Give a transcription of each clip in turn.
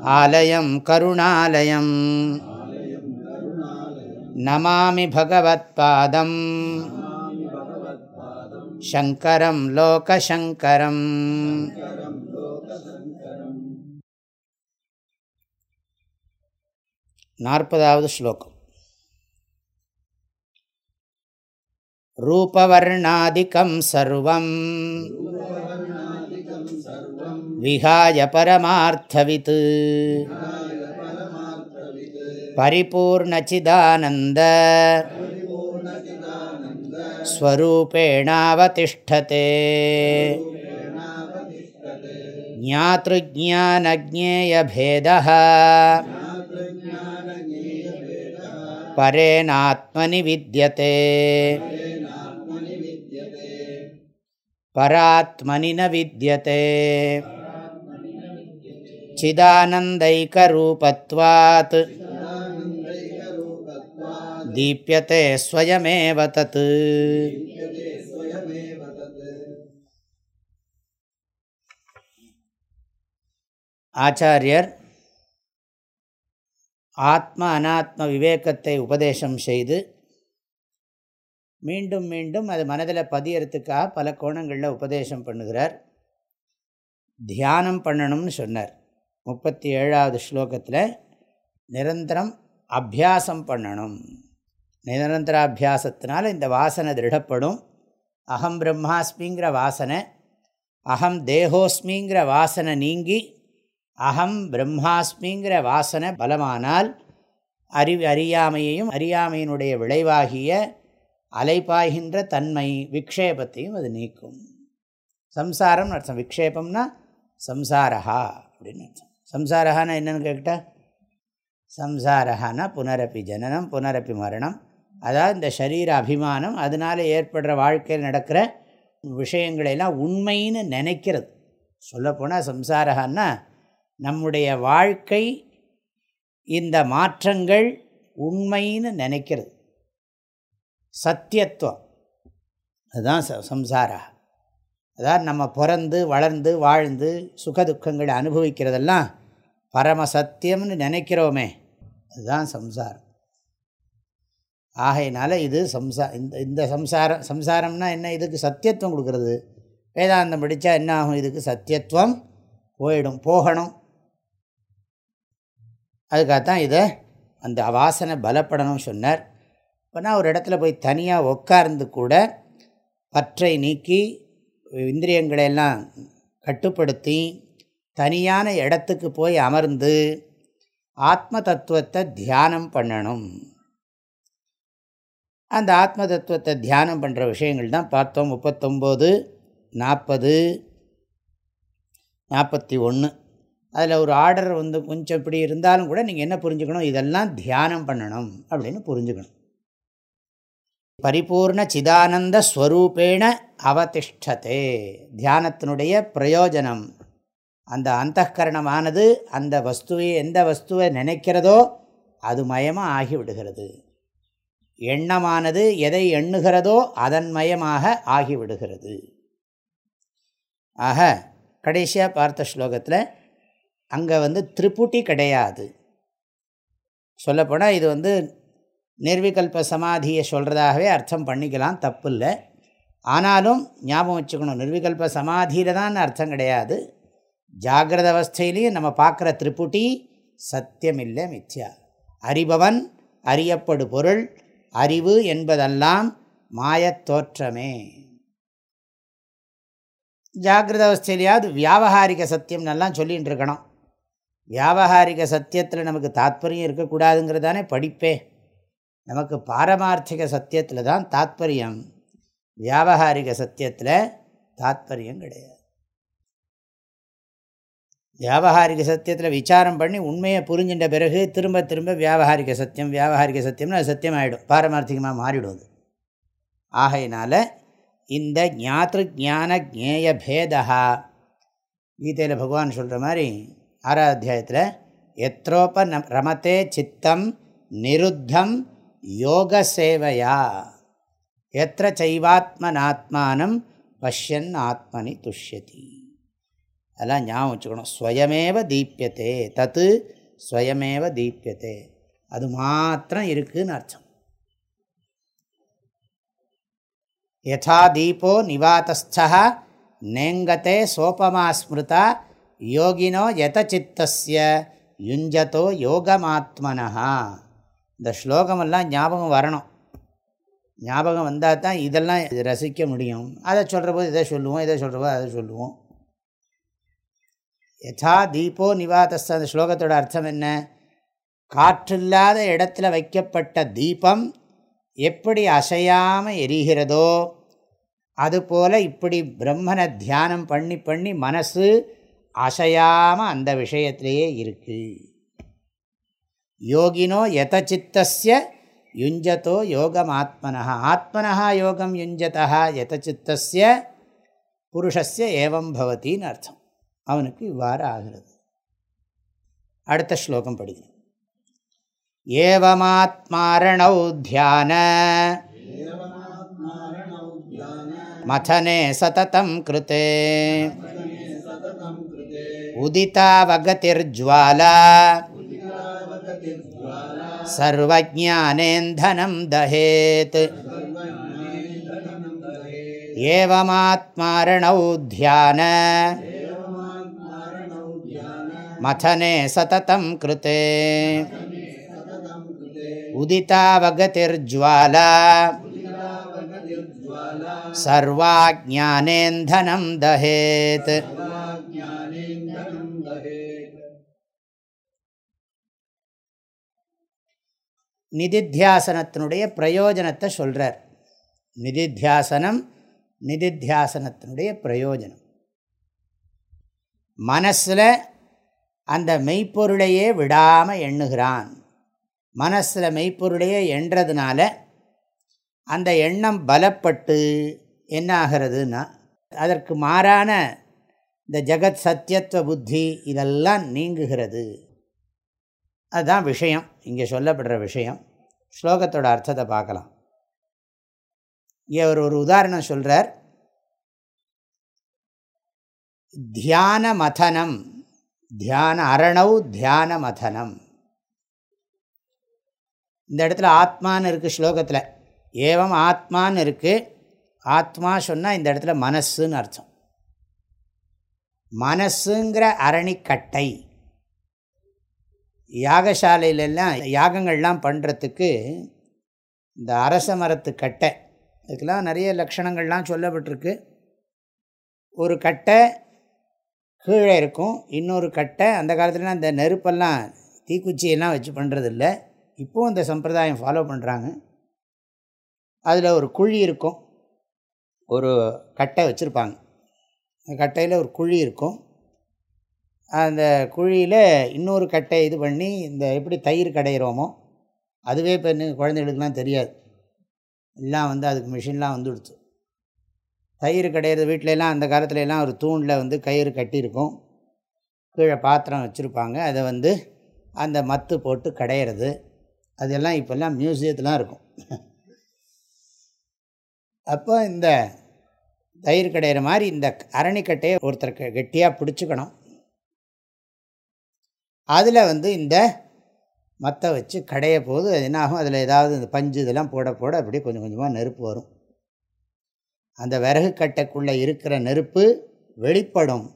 ஆலயம் கருணாலயம். நமாமி பகவத்பாதம். சங்கரம் லோகசங்கரம். நாற்பதாவது ஸ்லோகம். ரூபவர்ணாதிக்கம் சர்வம். विहाय परमार्थवित् परिपूर्णचिदानन्द स्वरूपेणावतिष्ठते ज्ञातृज्ञानज्ञेयभेदः परेणात्मनि विद्यते परात्मनि न विद्यते चिदानन्दैकरूपत्वात् दीप्यते स्वयमेव तत् ஆச்சாரியர் ஆத்ம அனாத்ம விவேகத்தை உபதேசம் செய்து மீண்டும் மீண்டும் அது மனதில் பதியறதுக்காக பல கோணங்களில் உபதேசம் பண்ணுகிறார் தியானம் பண்ணணும்னு சொன்னார் முப்பத்தி ஏழாவது ஸ்லோகத்தில் நிரந்தரம் அபியாசம் பண்ணணும். நிரந்தராபியாசத்தினால் இந்த வாசனை திருடப்படும். அகம் பிரம்மாஸ்மிங்கிற வாசனை அகம் தேகோஸ்மிங்கிற வாசனை நீங்கி அகம் பிரம்மாஸ்மிங்கிற வாசனை பலமானால் அறி அறியாமையையும் அறியாமையினுடைய விளைவாகிய அலைப்பாய்கின்ற தன்மை விக்ஷேபத்தையும் அது நீக்கும். சம்சாரம் அர்த்தம் விக்ஷேபம்னா சம்சாரஹா அப்படின்னு அர்த்தம். சம்சாரஹான்னா என்னென்னு கேட்டால் சம்சாரஹானா புனரப்பி ஜனனம் புனரப்பி மரணம். அதாவது இந்த சரீர அபிமானம் அதனால் ஏற்படுற வாழ்க்கையில் நடக்கிற விஷயங்களையெல்லாம் உண்மைன்னு நினைக்கிறது. சொல்லப்போனால் சம்சாரகான்னா நம்முடைய வாழ்க்கை இந்த மாற்றங்கள் உண்மைன்னு நினைக்கிறது. சத்தியத்துவம். அதுதான் சம்சாரா அதாவது நம்ம பிறந்து வளர்ந்து வாழ்ந்து சுகதுக்கங்களை அனுபவிக்கிறதெல்லாம் பரம சத்தியம்னு நினைக்கிறோமே. அதுதான் சம்சாரம். ஆகையினால இது சம்சா இந்த இந்த சம்சாரம் சம்சாரம்னா என்ன? இதுக்கு சத்தியத்துவம் கொடுக்கறது. வேதாந்தம் படித்தா என்ன ஆகும்? இதுக்கு சத்தியத்துவம் போயிடும் போகணும். அதுக்காகத்தான் இதை அந்த வாசனை பலப்படணும் சொன்னார். இப்போனா ஒரு இடத்துல போய் தனியாக உட்கார்ந்து கூட பற்றை நீக்கி இந்திரியங்களையெல்லாம் கட்டுப்படுத்தி தனியான இடத்துக்கு போய் அமர்ந்து ஆத்ம தத்துவத்தை தியானம் பண்ணணும். அந்த ஆத்ம தத்துவத்தை தியானம் பண்ணுற விஷயங்கள் தான் பார்த்தோம். முப்பத்தொம்போது நாற்பது நாற்பத்தி ஒன்று அதில் ஒரு ஆர்டர் வந்து கொஞ்சம் இப்படி இருந்தாலும் கூட நீங்கள் என்ன புரிஞ்சுக்கணும்? இதெல்லாம் தியானம் பண்ணணும் அப்படின்னு புரிஞ்சுக்கணும். பரிபூர்ண சிதானந்த ஸ்வரூபேண அவதிஷ்டதே. தியானத்தினுடைய பிரயோஜனம் அந்த அந்தகரணமானது அந்த வஸ்துவை எந்த வஸ்துவை நினைக்கிறதோ அது மயமாக ஆகிவிடுகிறது. எண்ணமானது எதை எண்ணுகிறதோ அதன் மயமாக ஆகிவிடுகிறது. ஆக கடைசியாக பார்த்த ஸ்லோகத்தில் அங்கே வந்து திரிபுட்டி கிடையாது. சொல்லப்போனால் இது வந்து நிர்விகல்ப சமாதியை சொல்கிறதாகவே அர்த்தம் பண்ணிக்கலாம் தப்பு இல்லை ஆனாலும் ஞாபகம் வச்சுக்கணும் நிர்விகல்ப சமாதியில் தான் அர்த்தம் கிடையாது. ஜாகிரத அவஸ்தையிலையும் நம்ம பார்க்குற திரிபுட்டி சத்தியமில்லை மித்யா. அறிபவன் அறியப்படு பொருள் அறிவு என்பதெல்லாம் மாயத் தோற்றமே. ஜாகிரத அவஸ்தையிலையாவது வியாபகாரிக சத்தியம் நல்லா சொல்லிகிட்டு இருக்கணும் வியாபகாரிக சத்தியத்தில் நமக்கு தாத்பரியம் இருக்கக்கூடாதுங்கிறது தானே படிப்பே. நமக்கு பாரமார்த்திக சத்தியத்தில் தான் தாத்பரியம். வியாபகாரிக சத்தியத்தில் தாத்பரியம் கிடையாது. வியாபகாரிக சத்தியத்தில் விசாரம் பண்ணி உண்மையை புரிஞ்சின்ற பிறகு திரும்ப திரும்ப வியாபகாரிக சத்தியம் வியாபகாரிக சத்தியம்னு அது சத்தியம் ஆகிடும் பாரமார்த்திகமாக மாறிடும் அது. ஆகையினால இந்த ஞாத்திரு ஜான ஜேய பேதா கீதையில் பகவான் சொல்கிற மாதிரி ஆறாவது அத்தியாயத்தில் எத்ரோப்ப ந ரமத்தே சித்தம் நிருத்தம் யோக சேவையா. எத்த செய்வாத்மனாத்மானம் பஷ்யன் ஆத்மனி துஷ்யதி. அதெல்லாம் ஞாபகம் வச்சுக்கணும். ஸ்வயமேவ தீப்பியத்தே தத்து ஸ்வயமேவ தீப்பியத்தே அது மாத்திரம் இருக்குதுன்னு அர்த்தம். யதா தீபோ நிவாத்தஸ்தா நேங்கத்தே சோபமா ஸ்மிருதா யோகினோ யதச்சித்தஸ்ய யுஞ்சதோ யோகமாத்மனஹா. இந்த ஸ்லோகமெல்லாம் ஞாபகம் வரணும். ஞாபகம் வந்தால் தான் இதெல்லாம் ரசிக்க முடியும். அதை சொல்கிற போது இதை சொல்லுவோம் இதை சொல்கிற போது அதை சொல்லுவோம். யதா தீபோ நிவாதஸ்த அந்த ஸ்லோகத்தோட அர்த்தம் என்ன? காற்றில்லாத இடத்துல வைக்கப்பட்ட தீபம் எப்படி அசையாமல் எரிகிறதோ அதுபோல் இப்படி பிரம்மனை தியானம் பண்ணி பண்ணி மனசு அசையாமல் அந்த விஷயத்திலேயே இருக்குது யோகினோ யதச்சித்தஸ்ய யுஞ்சதோ யோகம் ஆத்மனா ஆத்மனா யோகம் யுஞ்சதா யதச்சித்தஸ்ய புருஷஸ்ய ஏவம் பவத்தின்னு அர்த்தம். அவனுக்கு இவ்வாறு ஆகிறது அடுத்த ஸ்லோகம் படிக்கிறேன் ஏவமாத்மாரணௌ தியான மதனே சததம் கிருத்தே உதிதாவகதிர்ஜ்வாலா सर्वज्ञानेन्धनं दहेत् एवमात्मारणौ ध्यान மதனே சததம் கிருத்தே உதிதாவகதிர்ஜ்வாலா சர்வாஜானேந்தனம் தஹேத் நிதித்தியாசனத்தினுடைய பிரயோஜனத்தை சொல்கிறார் நிதித்தியாசனம் நிதித்தியாசனத்தினுடைய பிரயோஜனம். மனசில் அந்த மெய்ப்பொருளையே விடாமல் எண்ணுகிறான். மனசில் மெய்ப்பொருளையே எண்றதுனால அந்த எண்ணம் பலப்பட்டு என்ன ஆகிறதுன்னா அதற்கு மாறான இந்த ஜெகத் சத்தியத்துவ புத்தி இதெல்லாம் நீங்குகிறது. அதுதான் விஷயம். இங்கே சொல்லப்படுற விஷயம். ஸ்லோகத்தோட அர்த்தத்தை பார்க்கலாம். இங்கே அவர் ஒரு உதாரணம் சொல்கிறார் தியான மதனம். தியான அரணவ் தியான மதனம் இந்த இடத்துல ஆத்மான்னு இருக்குது ஸ்லோகத்தில். ஏவம் ஆத்மான்னு இருக்குது ஆத்மா சொன்னால் இந்த இடத்துல மனசுன்னு அர்த்தம். மனசுங்கிற அரணிக்கட்டை. யாகசாலையிலெல்லாம் யாகங்கள்லாம் பண்ணுறதுக்கு இந்த அரச மரத்து கட்டை. இதுக்கெல்லாம் நிறைய லக்ஷணங்கள்லாம் சொல்லப்பட்டிருக்கு. ஒரு கட்டை கீழே இருக்கும். இன்னொரு கட்டை. அந்த காலத்துலலாம் இந்த நெருப்பெல்லாம் தீக்குச்சியெல்லாம் வச்சு பண்ணுறதில்ல இப்போவும் இந்த சம்பிரதாயம் ஃபாலோ பண்ணுறாங்க அதில் ஒரு குழி இருக்கும். ஒரு கட்டை வச்சுருப்பாங்க. அந்த கட்டையில் ஒரு குழி இருக்கும். அந்த குழியில் இன்னொரு கட்டை இது பண்ணி இந்த எப்படி தயிர் கடையிறோமோ அதுவே இப்போ குழந்தைகளுக்குலாம் தெரியாது. எல்லாம் வந்து அதுக்கு மிஷின்லாம் வந்துடுச்சு. தயிர் கடையிறது வீட்டிலலாம் அந்த காலத்துலலாம் ஒரு தூணில் வந்து கயிறு கட்டியிருக்கும். கீழே பாத்திரம் வச்சுருப்பாங்க. அதை வந்து அந்த மத்து போட்டு கடையிறது. அதெல்லாம் இப்போல்லாம் மியூசியத்துலாம் இருக்கும். அப்போ இந்த தயிர் கடையிற மாதிரி இந்த அரணிக்கட்டையை ஒருத்தர் கெட்டியாக பிடிச்சிக்கணும். அதில் வந்து இந்த மற்ற வச்சு கடைய போது அது என்னாகும்? அதில் ஏதாவது இந்த பஞ்சு இதெல்லாம் போட போட அப்படியே கொஞ்சம் கொஞ்சமாக நெருப்பு வரும். அந்த விறகு கட்டைக்குள்ளே இருக்கிற நெருப்பு வெளிப்படும்.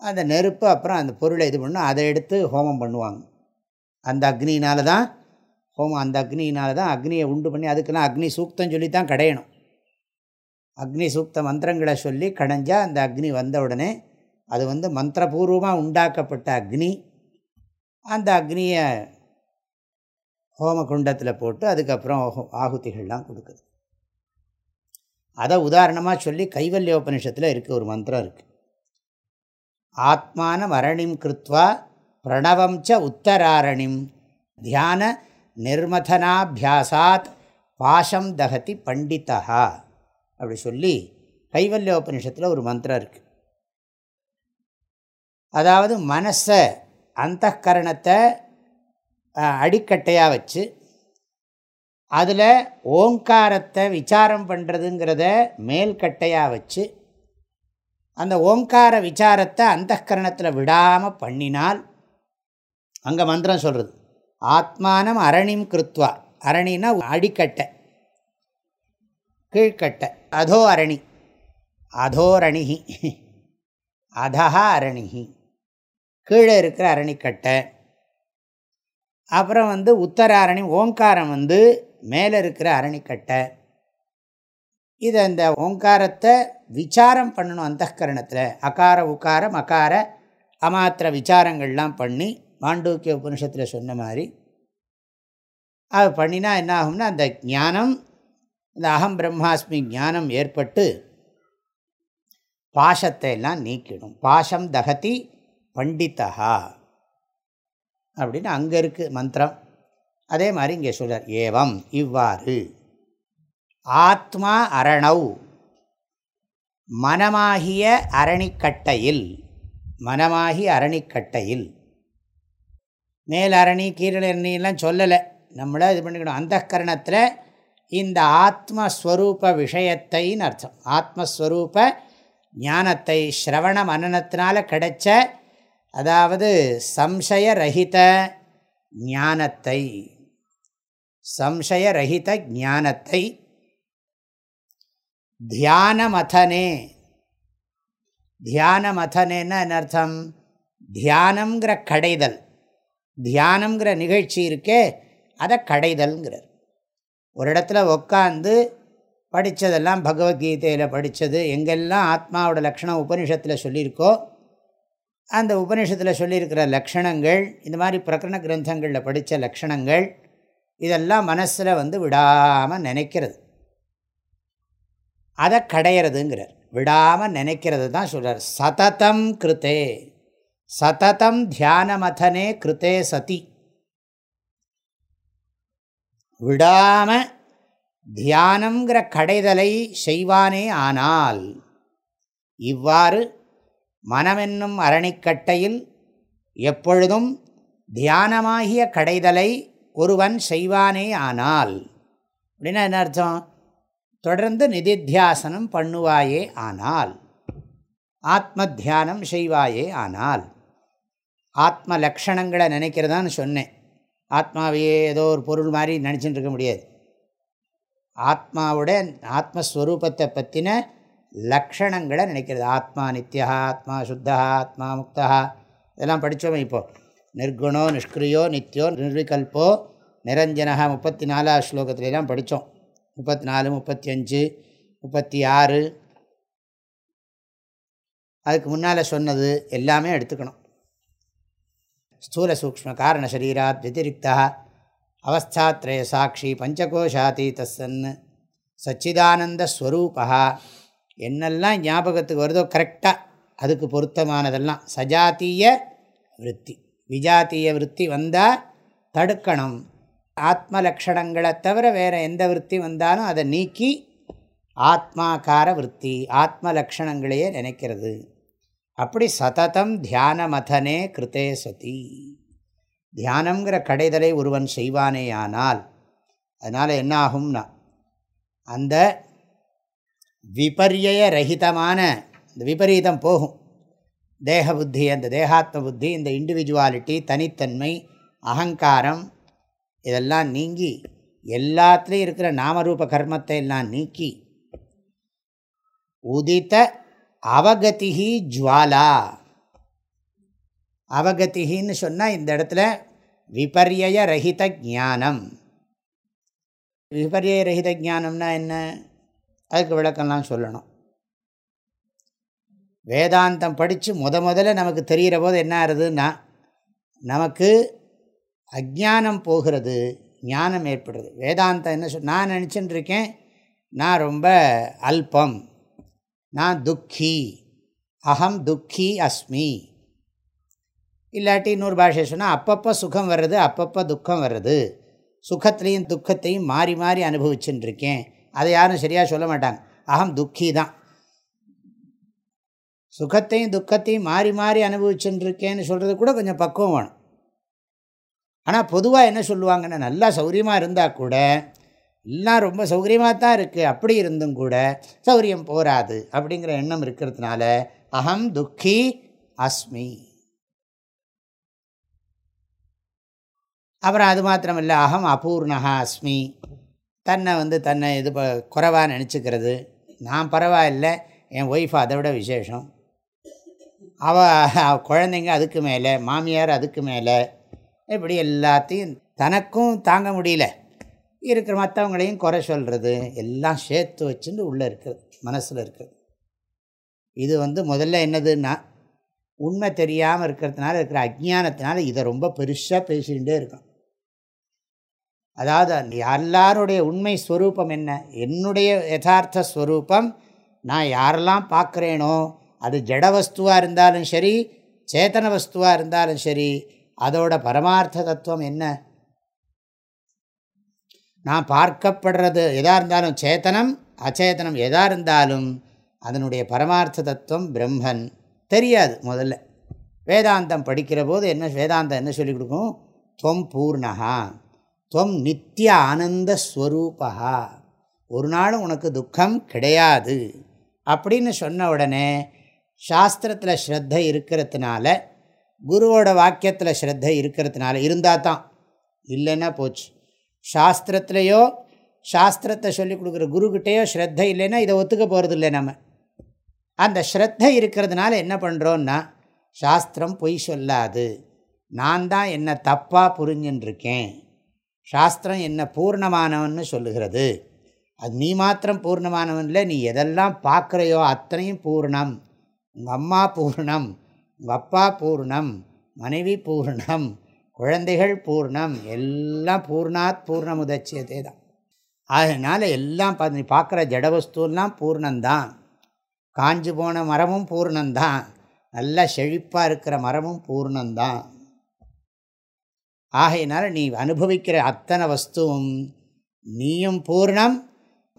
அந்த நெருப்பு அப்புறம் அந்த பொருளை இது பண்ணும் அதை எடுத்து ஹோமம் பண்ணுவாங்க. அந்த அக்னியினால தான் ஹோமம் அந்த அக்னியினால தான் அக்னியை உண்டு பண்ணி அதுக்கெல்லாம் அக்னி சூக்தம் சொல்லி தான் கடையணும். அக்னி சூக்த மந்திரங்களை சொல்லி கடைஞ்சால் அந்த அக்னி வந்த உடனே அது வந்து மந்திரபூர்வமாக உண்டாக்கப்பட்ட அக்னி. அந்த அக்னியை ஹோம குண்டத்தில் போட்டு அதுக்கப்புறம் ஆகுதிகள்லாம் கொடுக்குது. அதை உதாரணமாக சொல்லி கைவல்யோபனிஷத்தில் இருக்குது ஒரு மந்திரம் இருக்குது ஆத்மான மரணிம் கிருத்வா பிரணவம் ச உத்தராரணிம். தியான நிர்மதனாபியாசாத் பாஷம் தகதி பண்டிதா அப்படி சொல்லி கைவல்யோபனிஷத்தில் ஒரு மந்திரம் இருக்குது அதாவது மனசை அந்த கரணத்தை அடிக்கட்டையாக வச்சு அதில் ஓங்காரத்தை விசாரம் பண்ணுறதுங்கிறத மேல்கட்டையாக வச்சு அந்த ஓங்கார விசாரத்தை அந்த கரணத்தில் விடாமல் பண்ணினால் அங்கே மந்திரம் சொல்கிறது ஆத்மானம் அரணிம் கிருத்வா. அரணின்னா அடிக்கட்டை கீழ்கட்டை அதோ அரணி அதோரணிகி அதஹா அரணிகி. கீழே இருக்கிற அரணிக்கட்டை. அப்புறம் வந்து உத்தராரணி ஓங்காரம் வந்து மேலே இருக்கிற அரணிக்கட்டை. இதை இந்த ஓங்காரத்தை விசாரம் பண்ணணும் அந்த கரணத்தில் அகார உக்கார மகார அமாத்திர விசாரங்கள்லாம் பண்ணி மாண்டூக்கிய உபனிஷத்தில் சொன்ன மாதிரி அது பண்ணினா என்ன ஆகும்னா அந்த ஞானம் இந்த அகம் பிரம்மாஸ்மி ஞானம் ஏற்பட்டு பாஷத்தை எல்லாம் நீக்கிடும். பாஷம் தகதி பண்டிதா அப்படின்னு அங்கே இருக்குது மந்திரம். அதே மாதிரி இங்கே சொல்கிறார் ஏவம் இவ்வாறு. ஆத்மா அரணவ் மனமாகிய அரணிக்கட்டையில் மனமாகி அரணிக்கட்டையில். மேல் அரணி கீழரணிலாம் சொல்லலை. நம்மளை இது பண்ணிக்கணும். அந்த கரணத்தில் இந்த ஆத்மஸ்வரூப விஷயத்தைன்னு அர்த்தம். ஆத்மஸ்வரூப ஞானத்தை ஸ்ரவண மனநத்தினால் கிடைச்ச அதாவது சம்சயரகித ஞானத்தை. சம்சயரகித ஞானத்தை தியானமதனே. தியானமதனேன்னா என்ன அர்த்தம்? தியானங்கிற கடைதல். தியானங்கிற நிகழ்ச்சி இருக்கே அதை கடைதல்ங்கிறார். ஒரு இடத்துல உட்காந்து படித்ததெல்லாம் பகவத்கீதையில் படித்தது எங்கெல்லாம் ஆத்மாவோட லக்ஷணம் உபனிஷத்தில் சொல்லியிருக்கோ அந்த உபனிஷத்தில் சொல்லியிருக்கிற லக்ஷணங்கள் இந்த மாதிரி பிரகரண கிரந்தங்களில் படித்த லக்ஷணங்கள் இதெல்லாம் மனசில் வந்து விடாமல் நினைக்கிறது. அதை கடையிறதுங்கிறார். விடாமல் நினைக்கிறது தான் சொல்கிறார் சததம் கிருத்தே. சததம் தியானமதனே கிருத்தே சதி. விடாமல் தியானங்கிற கடைதலை செய்வானே ஆனால் இவ்வாறு மனமென்னும் அரணிக்கட்டையில் எப்பொழுதும் தியானமாகிய கடைதலை ஒருவன் செய்வானே ஆனால். அப்படின்னா என்ன அர்த்தம்? தொடர்ந்து நிதித்தியாசனம் பண்ணுவாயே ஆனால். ஆத்ம தியானம் செய்வாயே ஆனால். ஆத்ம லக்ஷணங்களை நினைக்கிறதான்னு சொன்னேன். ஆத்மாவையே ஏதோ ஒரு பொருள் மாதிரி நினச்சிட்டு இருக்க முடியாது. ஆத்மாவோட ஆத்மஸ்வரூபத்தை பற்றின லக்ஷணங்களை நினைக்கிறது. ஆத்மா நித்யா ஆத்மா சுத்தா ஆத்மா முக்தா. இதெல்லாம் படித்தோமே இப்போது நிர்குணோ நிஷ்கிரியோ நித்யோ நிர்விகல்போ நிரஞ்சனகா முப்பத்தி நாலாவது ஸ்லோகத்துலாம் படித்தோம். முப்பத்தி நாலு முப்பத்தி அஞ்சு முப்பத்தி ஆறு அதுக்கு முன்னால் சொன்னது எல்லாமே எடுத்துக்கணும். ஸ்தூல சூக்ம காரண சரீராத் வத்திரிக்தா அவஸ்தாத்ரய சாட்சி பஞ்சகோஷாதீத சன் சச்சிதானந்த ஸ்வரூபா. என்னெல்லாம் ஞாபகத்துக்கு வருதோ கரெக்டாக அதுக்கு பொருத்தமானதெல்லாம் சஜாத்திய விற்பி விஜாத்திய விற்பி வந்தால் தடுக்கணும். ஆத்ம லக்ஷணங்களை தவிர வேறு எந்த விற்பி வந்தாலும் அதை நீக்கி ஆத்மாக்கார விற்பி ஆத்ம லக்ஷணங்களையே நினைக்கிறது. அப்படி சததம் தியான மதனே கிருத்தே சதி. தியானங்கிற கடைதலை ஒருவன் செய்வானேயானால் அதனால் என்ன ஆகும்னா அந்த விபரிய ரஹிதமான இந்த விபரீதம் போகும். தேக புத்தி அந்த தேகாத்ம புத்தி இந்த இண்டிவிஜுவாலிட்டி தனித்தன்மை அகங்காரம் இதெல்லாம் நீங்கி எல்லாத்துலேயும் இருக்கிற நாமரூப கர்மத்தை எல்லாம் நீக்கி உதித்த அவகதிகி ஜுவாலா. அவகதிகின்னு சொன்னால் இந்த இடத்துல விபரிய ரஹித ஜானம் விபரிய ரஹித ஜானம்னா என்ன? அதுக்கு விளக்கம்லாம் சொல்லணும். வேதாந்தம் படித்து முத முதல்ல நமக்கு தெரிகிற போது என்ன ஆகுதுன்னா நமக்கு அஜானம் போகிறது ஞானம் ஏற்படுறது வேதாந்தம் என்ன சொல் நான் நினச்சின்னு இருக்கேன் நான் ரொம்ப அல்பம் நான் துக்கி அகம் துக்கி அஸ்மி. இல்லாட்டி இன்னொரு பாஷை சொன்னால் அப்பப்போ சுகம் வர்றது அப்பப்போ துக்கம் வர்றது. சுகத்துலேயும் துக்கத்தையும் மாறி மாறி அனுபவிச்சுட்டுருக்கேன் அதை யாரும் சரியாக சொல்ல மாட்டாங்க. அகம் துக்கி தான். சுகத்தையும் துக்கத்தையும் மாறி மாறி அனுபவிச்சுட்டுருக்கேன்னு சொல்கிறது கூட கொஞ்சம் பக்குவம் வேணும். ஆனால் பொதுவாக என்ன சொல்லுவாங்கன்னா நல்லா சௌகரியமாக இருந்தால் கூட எல்லாம் ரொம்ப சௌகரியமாக தான் இருக்குது அப்படி இருந்தும் கூட சௌகரியம் போராது அப்படிங்கிற எண்ணம் இருக்கிறதுனால அகம் துக்கி அஸ்மி. அப்புறம் அது மாத்திரமில்லை அகம் அபூர்ணகா அஸ்மி. தன்னை வந்து தன்னை இது குறைவாக நினச்சிக்கிறது. நான் பரவாயில்லை என் ஒய்ஃப் அதை விட விசேஷம். அவள் குழந்தைங்க அதுக்கு மேலே மாமியார் அதுக்கு மேலே இப்படி எல்லாத்தையும் தனக்கும் தாங்க முடியல. இருக்கிற மற்றவங்களையும் குறை சொல்கிறது எல்லாம் சேர்த்து வச்சுட்டு உள்ளே இருக்குது மனசில் இருக்குது இது வந்து முதல்ல என்னதுன்னா உண்மை தெரியாமல் இருக்கிறதுனால இருக்கிற அஜ்ஞானத்தினால இதை ரொம்ப பெருசாக பேசிகிட்டே இருக்கும் அதாவது எல்லாருடைய உண்மை ஸ்வரூபம் என்ன? என்னுடைய யதார்த்த ஸ்வரூபம் நான் யாரெல்லாம் பார்க்குறேனோ அது ஜட வஸ்துவாக இருந்தாலும் சரி சேத்தன வஸ்துவாக இருந்தாலும் சரி அதோட பரமார்த்த தத்துவம் என்ன? நான் பார்க்கப்படுறது எதாக இருந்தாலும் சேத்தனம் அச்சேதனம் எதாக இருந்தாலும் அதனுடைய பரமார்த்த தத்துவம் பிரம்மன். தெரியாது முதல்ல. வேதாந்தம் படிக்கிற போது என்ன வேதாந்தம் என்ன சொல்லிக் கொடுக்கும்? துவம் பூர்ணகா துவம் நித்திய ஆனந்த ஸ்வரூபா ஒரு நாளும் உனக்கு துக்கம் கிடையாது. அப்படின்னு சொன்ன உடனே சாஸ்திரத்தில் ஸ்ரத்த இருக்கிறதுனால குருவோட வாக்கியத்தில் ஸ்ரத்த இருக்கிறதுனால இருந்தால் தான். இல்லைன்னா போச்சு. சாஸ்திரத்துலேயோ சாஸ்திரத்தை சொல்லிக் கொடுக்குற குருக்கிட்டேயோ ஸ்ரத்த இல்லைன்னா இதை ஒத்துக்க போகிறது இல்லை நம்ம அந்த ஸ்ரத்த இருக்கிறதுனால என்ன பண்ணுறோன்னா சாஸ்திரம் பொய் சொல்லாது. நான் தான் என்ன தப்பாக புரிஞ்சுட்டுருக்கேன் சாஸ்திரம் என்ன பூர்ணமானவன்னு சொல்லுகிறது. அது நீ மாத்திரம் பூர்ணமானவன் இல்லை நீ எதெல்லாம் பார்க்குறையோ அத்தனையும் பூர்ணம். உங்கள் அம்மா பூர்ணம் உங்கள் அப்பா பூர்ணம் மனைவி பூர்ணம் குழந்தைகள் பூர்ணம் எல்லாம் பூர்ணாத் பூர்ணமுதட்சியதே தான் அதனால் எல்லாம் பா நீ பார்க்குற ஜடவஸ்தூலாம் பூர்ணந்தான். காஞ்சு போன மரமும் பூர்ணந்தான். நல்லா செழிப்பாக இருக்கிற மரமும் பூர்ணந்தான். ஆகையினால் நீ அனுபவிக்கிற அத்தனை வஸ்துவும் நீயும் பூர்ணம்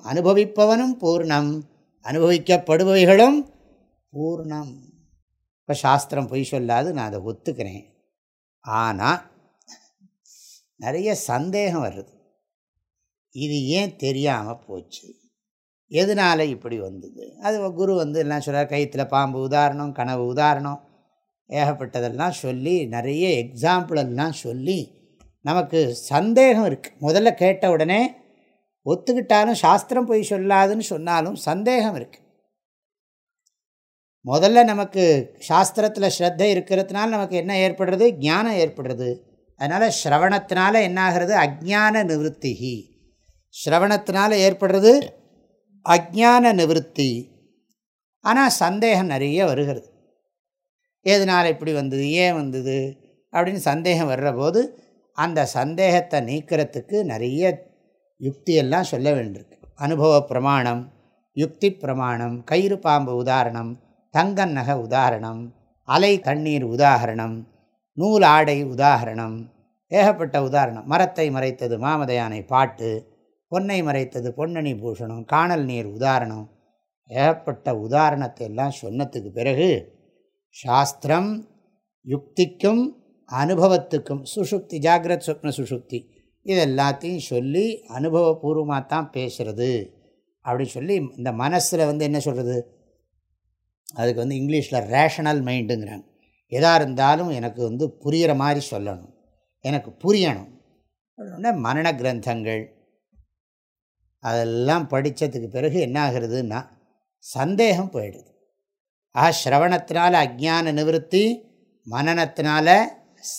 அனுபவிப்பவனும் பூர்ணம் அனுபவிக்கப்படுபவைகளும் பூர்ணம். இப்போ சாஸ்திரம் பொய் சொல்லாது நான் அதை ஒத்துக்கிறேன். ஆனால் நிறைய சந்தேகம் வருது. இது ஏன் தெரியாமல் போச்சு? எதனால் இப்படி வந்தது? அது குரு வந்து எல்லாம் சொல்கிறார் கயிற்றில் பாம்பு உதாரணம் கனவு உதாரணம். ஏகப்பட்டதெல்லாம் சொல்லி நிறைய எக்ஸாம்பிளெல்லாம் சொல்லி நமக்கு சந்தேகம் இருக்குது முதல்ல கேட்ட உடனே ஒத்துக்கிட்டாலும் சாஸ்திரம் போய் சொல்லாதுன்னு சொன்னாலும் சந்தேகம் இருக்குது முதல்ல நமக்கு சாஸ்திரத்தில் ஸ்ரத்தை இருக்கிறதுனால நமக்கு என்ன ஏற்படுறது? ஞானம் ஏற்படுறது. அதனால் ஸ்ரவணத்தினால என்னாகிறது? அஜான நிவத்திகி ஸ்ரவணத்தினால ஏற்படுறது? அஜான நிவத்தி. ஆனால் சந்தேகம் நிறைய வருகிறது. எதனால் இப்படி வந்தது? ஏன் வந்தது? அப்படின்னு சந்தேகம் வர்ற போது அந்த சந்தேகத்தை நீக்கிறதுக்கு நிறைய யுக்தியெல்லாம் சொல்ல வேண்டியிருக்கு. அனுபவ பிரமாணம் யுக்தி பிரமாணம் கயிறு பாம்பு உதாரணம் தங்கன் நகை உதாரணம் அலை தண்ணீர் உதாரணம் நூல் ஆடை உதாரணம் ஏகப்பட்ட உதாரணம். மரத்தை மறைத்தது மாமதையானை பாட்டு பொன்னை மறைத்தது பொன்னணி பூஷணம் காணல் நீர் உதாரணம். ஏகப்பட்ட உதாரணத்தை எல்லாம் சொன்னதுக்கு பிறகு சாஸ்திரம் யுக்திக்கும் அனுபவத்துக்கும் சுஷுப்தி ஜாகிரத் சொப்ன சுஷுப்தி இது எல்லாத்தையும் சொல்லி அனுபவபூர்வமாக தான் பேசுகிறது அப்படி சொல்லி இந்த மனசில் வந்து என்ன சொல்கிறது அதுக்கு வந்து இங்கிலீஷில் ரேஷனல் மைண்டுங்கிறாங்க எதாக இருந்தாலும் எனக்கு வந்து புரிகிற மாதிரி சொல்லணும். எனக்கு புரியணும். அப்படின்னா மரண கிரந்தங்கள். அதெல்லாம் படித்ததுக்கு பிறகு என்ன சந்தேகம் போயிடுது. ஆ ஸ்ரவணத்தினால அஜான நிவர்த்தி மனநத்தினால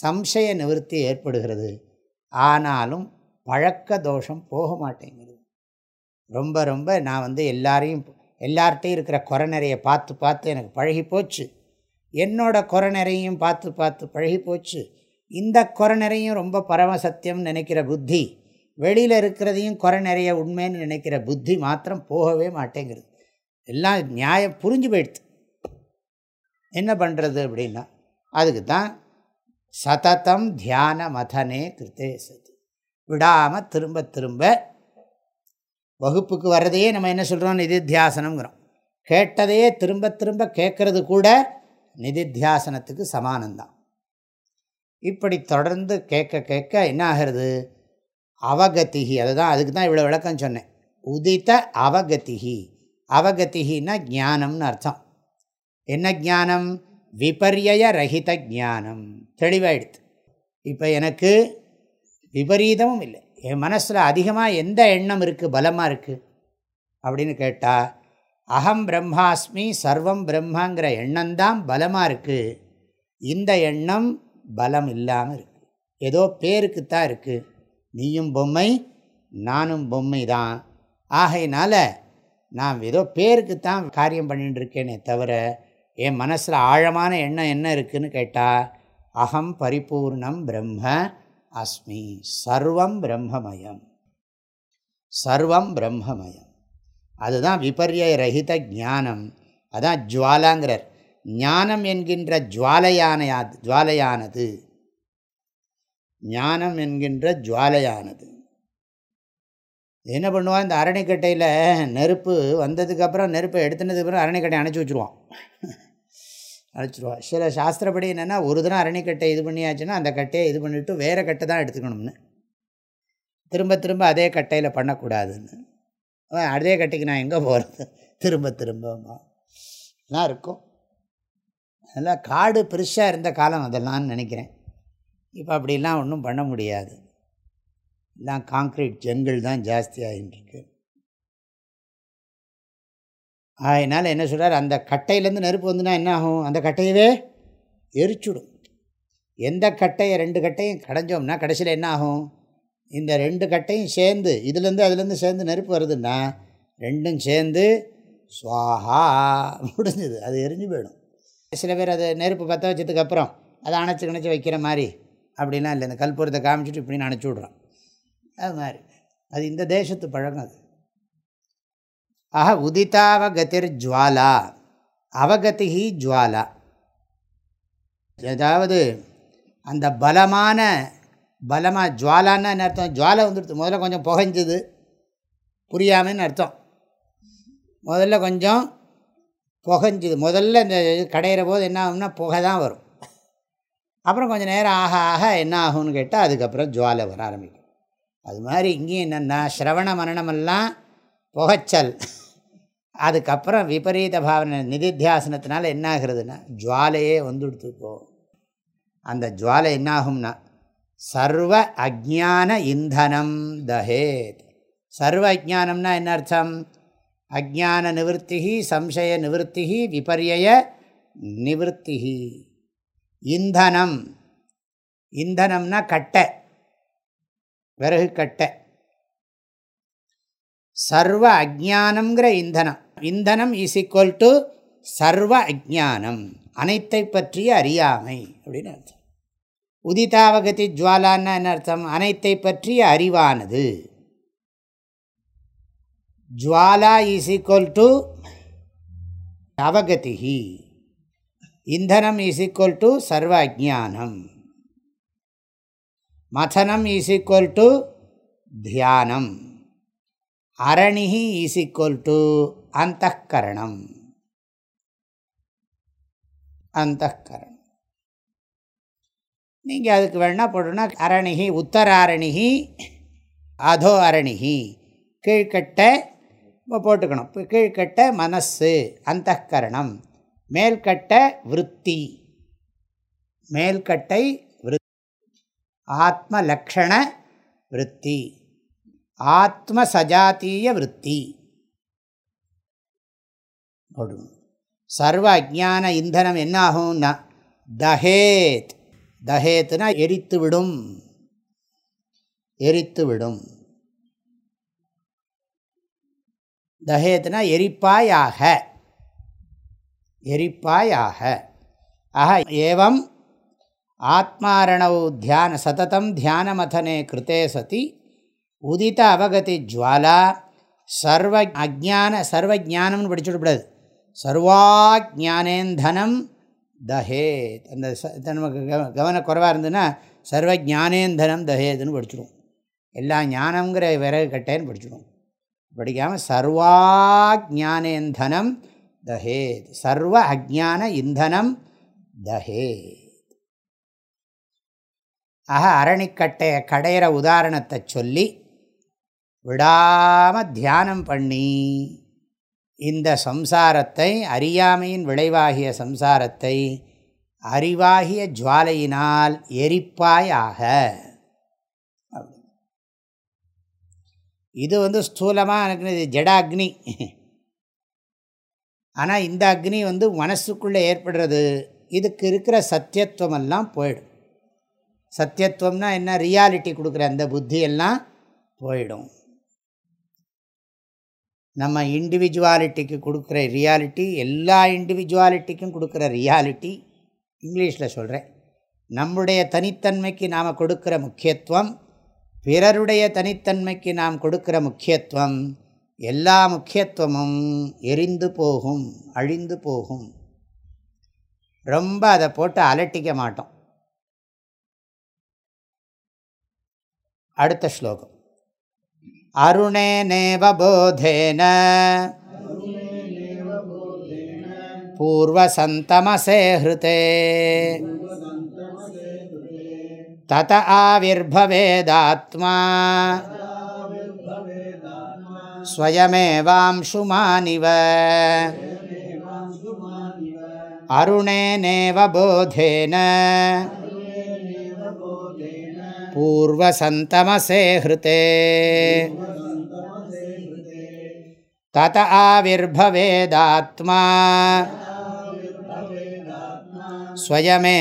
சம்சய நிவர்த்தி ஏற்படுகிறது. ஆனாலும் பழக்க தோஷம் போக மாட்டேங்கிறது ரொம்ப ரொம்ப நான் வந்து எல்லாரையும் எல்லார்ட்டையும் இருக்கிற குறை பார்த்து பார்த்து எனக்கு பழகி போச்சு. என்னோட குறை பார்த்து பார்த்து பழகி போச்சு. இந்த குறை ரொம்ப பரமசத்தியம்னு நினைக்கிற புத்தி வெளியில் இருக்கிறதையும் குறை நிறைய உண்மைன்னு நினைக்கிற புத்தி மாத்திரம் போகவே மாட்டேங்கிறது எல்லாம் நியாயம் புரிஞ்சு போயிடுது. என்ன பண்ணுறது அப்படின்னா அதுக்கு தான் சததம் தியான மதனே கிருத்தே சது. விடாமல் திரும்ப திரும்ப வகுப்புக்கு வர்றதையே நம்ம என்ன சொல்கிறோம் நிதித்தியாசனம்ங்கிறோம். கேட்டதையே திரும்ப திரும்ப கேட்கறது கூட நிதித்தியாசனத்துக்கு சமானந்தான் இப்படி தொடர்ந்து கேட்க கேட்க என்ன ஆகிறது? அவகதிகி அதுதான் அதுக்கு தான் இவ்வளோ விளக்கம் சொன்னேன். உதித்த அவகத்திகி அவகத்திகின்னா ஞானம்னு அர்த்தம். என்ன ஞானம்? விபரிய ரஹித ஜானம் தெளிவாயிடுது இப்போ எனக்கு விபரீதமும் இல்லை. என் மனசில் அதிகமாக எந்த எண்ணம் இருக்குது பலமாக இருக்குது அப்படின்னு கேட்டால் அகம் பிரம்மாஸ்மி சர்வம் பிரம்மாங்கிற எண்ணம்தான் பலமாக இருக்குது இந்த எண்ணம் பலம் இல்லாமல் இருக்குது ஏதோ பேருக்குத்தான் இருக்குது நீயும் பொம்மை நானும் பொம்மை தான் ஆகையினால நான் ஏதோ பேருக்குத்தான் காரியம் பண்ணிட்டு இருக்கேனே தவிர என் மனசில் ஆழமான எண்ணம் என்ன இருக்குதுன்னு கேட்டால் அகம் பரிபூர்ணம் பிரம்ம அஸ்மி சர்வம் பிரம்மமயம். சர்வம் பிரம்மமயம். அதுதான் விபர்யரகித ஞானம். அதான் ஜுவாலாங்கிறார். ஞானம் என்கின்ற ஜுவாலையான ஜுவாலையானது. ஞானம் என்கின்ற ஜுவாலையானது. என்ன பண்ணுவான்? இந்த அரணிக்கட்டையில் நெருப்பு வந்ததுக்கப்புறம் நெருப்பை எடுத்துனதுக்கப்புறம் அரணிக்கட்டை அணைச்சி வச்சுருவான். அழைச்சிடுவா சில சாஸ்திரப்படி என்னென்னா ஒரு தினம் அரணிக்கட்டை இது பண்ணியாச்சுன்னா அந்த கட்டையை இது பண்ணிவிட்டு வேறு கட்டை தான் எடுத்துக்கணும்னு. திரும்ப திரும்ப அதே கட்டையில் பண்ணக்கூடாதுன்னு. அதே கட்டைக்கு நான் எங்கே போகிறது திரும்ப திரும்பமா எல்லாம் இருக்கும். அதெல்லாம் காடு பெருசாக இருந்த காலம் அதெல்லாம்னு நினைக்கிறேன். இப்போ அப்படிலாம் ஒன்றும் பண்ண முடியாது. எல்லாம் காங்க்ரீட் ஜங்கிள் தான் ஜாஸ்தியாகின்னு இருக்குது அதனால் என்ன சொல்கிறார் அந்த கட்டையிலேருந்து நெருப்பு வந்துன்னா என்ன ஆகும்? அந்த கட்டையவே எரிச்சுடும். எந்த கட்டையை ரெண்டு கட்டையும் கடைஞ்சோம்னா கடைசியில் என்ன ஆகும்? இந்த ரெண்டு கட்டையும் சேர்ந்து இதுலேருந்து அதுலேருந்து சேர்ந்து நெருப்பு வருதுன்னா ரெண்டும் சேர்ந்து சுவாஹா முடிஞ்சது. அது எரிஞ்சு போயிடும். சில பேர் அது நெருப்பு பற்ற வச்சதுக்கப்புறம் அதை அணைச்சி கணைச்சி வைக்கிற மாதிரி அப்படிலாம் இல்லை. இந்த கல்பூரத்தை காமிச்சிட்டு இப்படின்னு அணைச்சி விட்றோம். அது மாதிரி. அது இந்த தேசத்து பழக்கம் அது. ஆக உதித்தாவகதிர் ஜுவாலா அவகதிகி ஜுவாலா அதாவது அந்த பலமான பலமாக ஜுவாலான்னா என்ன அர்த்தம்? ஜுவாலை வந்துடுது முதல்ல கொஞ்சம் புகைஞ்சது. புரியாமன்னு அர்த்தம். முதல்ல கொஞ்சம் புகைஞ்சுது. முதல்ல இந்த கடையிற போது என்ன ஆகும்னா புகை தான் வரும். அப்புறம் கொஞ்சம் நேரம் ஆக ஆக என்ன ஆகும்னு கேட்டால் அதுக்கப்புறம் ஜுவாலை வர ஆரம்பிக்கும். அது மாதிரி இங்கேயும் என்னென்னா ஸ்ரவண மரணமெல்லாம் புகைச்சல். அதுக்கப்புறம் விபரீத பாவனை நிதித்தியாசனத்தினால என்ன ஜுவாலையே வந்துடுத்து அந்த ஜுவாலை என்னாகும்னா சர்வ அஜான இந்தனம் தஹேத். சர்வ அஜானம்னா என்ன அர்த்தம்? அஜான நிவர்த்திகி சம்சய நிவர்த்திகி விபரிய நிவர்த்திகி. இந்தனம். இந்தனம்னா கட்டை. விறகு கட்டை. சர்வ அஜானங்கிற இந்தனம். இந்தனம் இஸ் ஈக்குவல் டு சர்வ அஜானம் அனைத்தை பற்றிய அறியாமை அப்படின்னு அர்த்தம். உதிதாவகதி ஜுவாலான்னா என்ன அர்த்தம்? அனைத்தை பற்றிய அறிவானது. ஜுவாலா இஸ் ஈக்குவல் டு அவகதிகி இந்தனம் இஸ் ஈக்குவல் டு சர்வ அஜானம் மதனம் இஸ் ஈக்குவல் டு தியானம். அரணிஹி இஸ் ஈக்குவல் டு அந்த கரணம் அந்த கரணம் நீங்கள் அதுக்கு வேணால் போட்டோன்னா அரணிகி உத்தராரணிகி அதோ அரணிகி கீழ்கட்ட போட்டுக்கணும். கீழ்கட்ட மனசு அந்த கரணம் மேல்கட்ட விற்பி மேல்கட்டை விருத் ஆத்ம லக்ஷண விற்பி ஆத்ம சஜாத்தீய விற்பி சர்வ அஜான இந்தனம் என்ன ஆகும்னா தஹேத். தஹேத்துனா எரித்து விடும் எரித்து விடும் தஹேத்துனா எரிப்பாயாக. எரிப்பாயாக. ஆஹ ஏவம் ஆத்மாரணவு தியான சததம் தியானமதனே கிருத்தே சதி உதித அவகதி ஜுவாலா சர்வ அஜான சர்வஜானம்னு படிச்சுடக்கூடாது. சர்வாஜானேந்தனம் தஹேத் அந்த நமக்கு கவன குறைவாக இருந்ததுன்னா சர்வ ஜானேந்தனம் தஹேதுன்னு படிச்சிடும் எல்லா ஞானங்கிற விறகு கட்டேன்னு படிச்சிடும் படிக்காமல் சர்வாஜானேந்தனம் தஹேத் சர்வ அஜான இந்தனம் தஹேத் ஆக அரணிக்கட்டையை கடையிற உதாரணத்தை சொல்லி விடாமல் தியானம் பண்ணி இந்த சம்சாரத்தை அறியாமையின் விளைவாகிய சம்சாரத்தை அறிவாகிய ஜுவாலையினால் எரிப்பாயாக. இது வந்து ஸ்தூலமாக எனக்கு இது ஜட அக்னி ஆனால் இந்த அக்னி வந்து மனசுக்குள்ளே ஏற்படுறது இதுக்கு இருக்கிற சத்தியத்துவமெல்லாம் போயிடும். சத்தியத்துவம்னா என்ன? ரியாலிட்டி கொடுக்குற அந்த புத்தியெல்லாம் போயிடும். நம்ம இண்டிவிஜுவாலிட்டிக்கு கொடுக்குற ரியாலிட்டி எல்லா இண்டிவிஜுவாலிட்டிக்கும் கொடுக்குற ரியாலிட்டி இங்கிலீஷில் சொல்கிறேன் நம்முடைய தனித்தன்மைக்கு நாம் கொடுக்குற முக்கியத்துவம் பிறருடைய தனித்தன்மைக்கு நாம் கொடுக்குற முக்கியத்துவம் எல்லா முக்கியத்துவமும் எரிந்து போகும் அழிந்து போகும். ரொம்ப அதை போட்டு அலட்டிக்க மாட்டோம். அடுத்த ஸ்லோகம். अरुणेनेव बोधेन पूर्वसन्तमसे हृते तत आविर्भवेदात्मा स्वयमेवांशुमानिव अरुणेनेव बोधेन पूर्वसन्तमसे हृते तत आविर्भवेदात्मा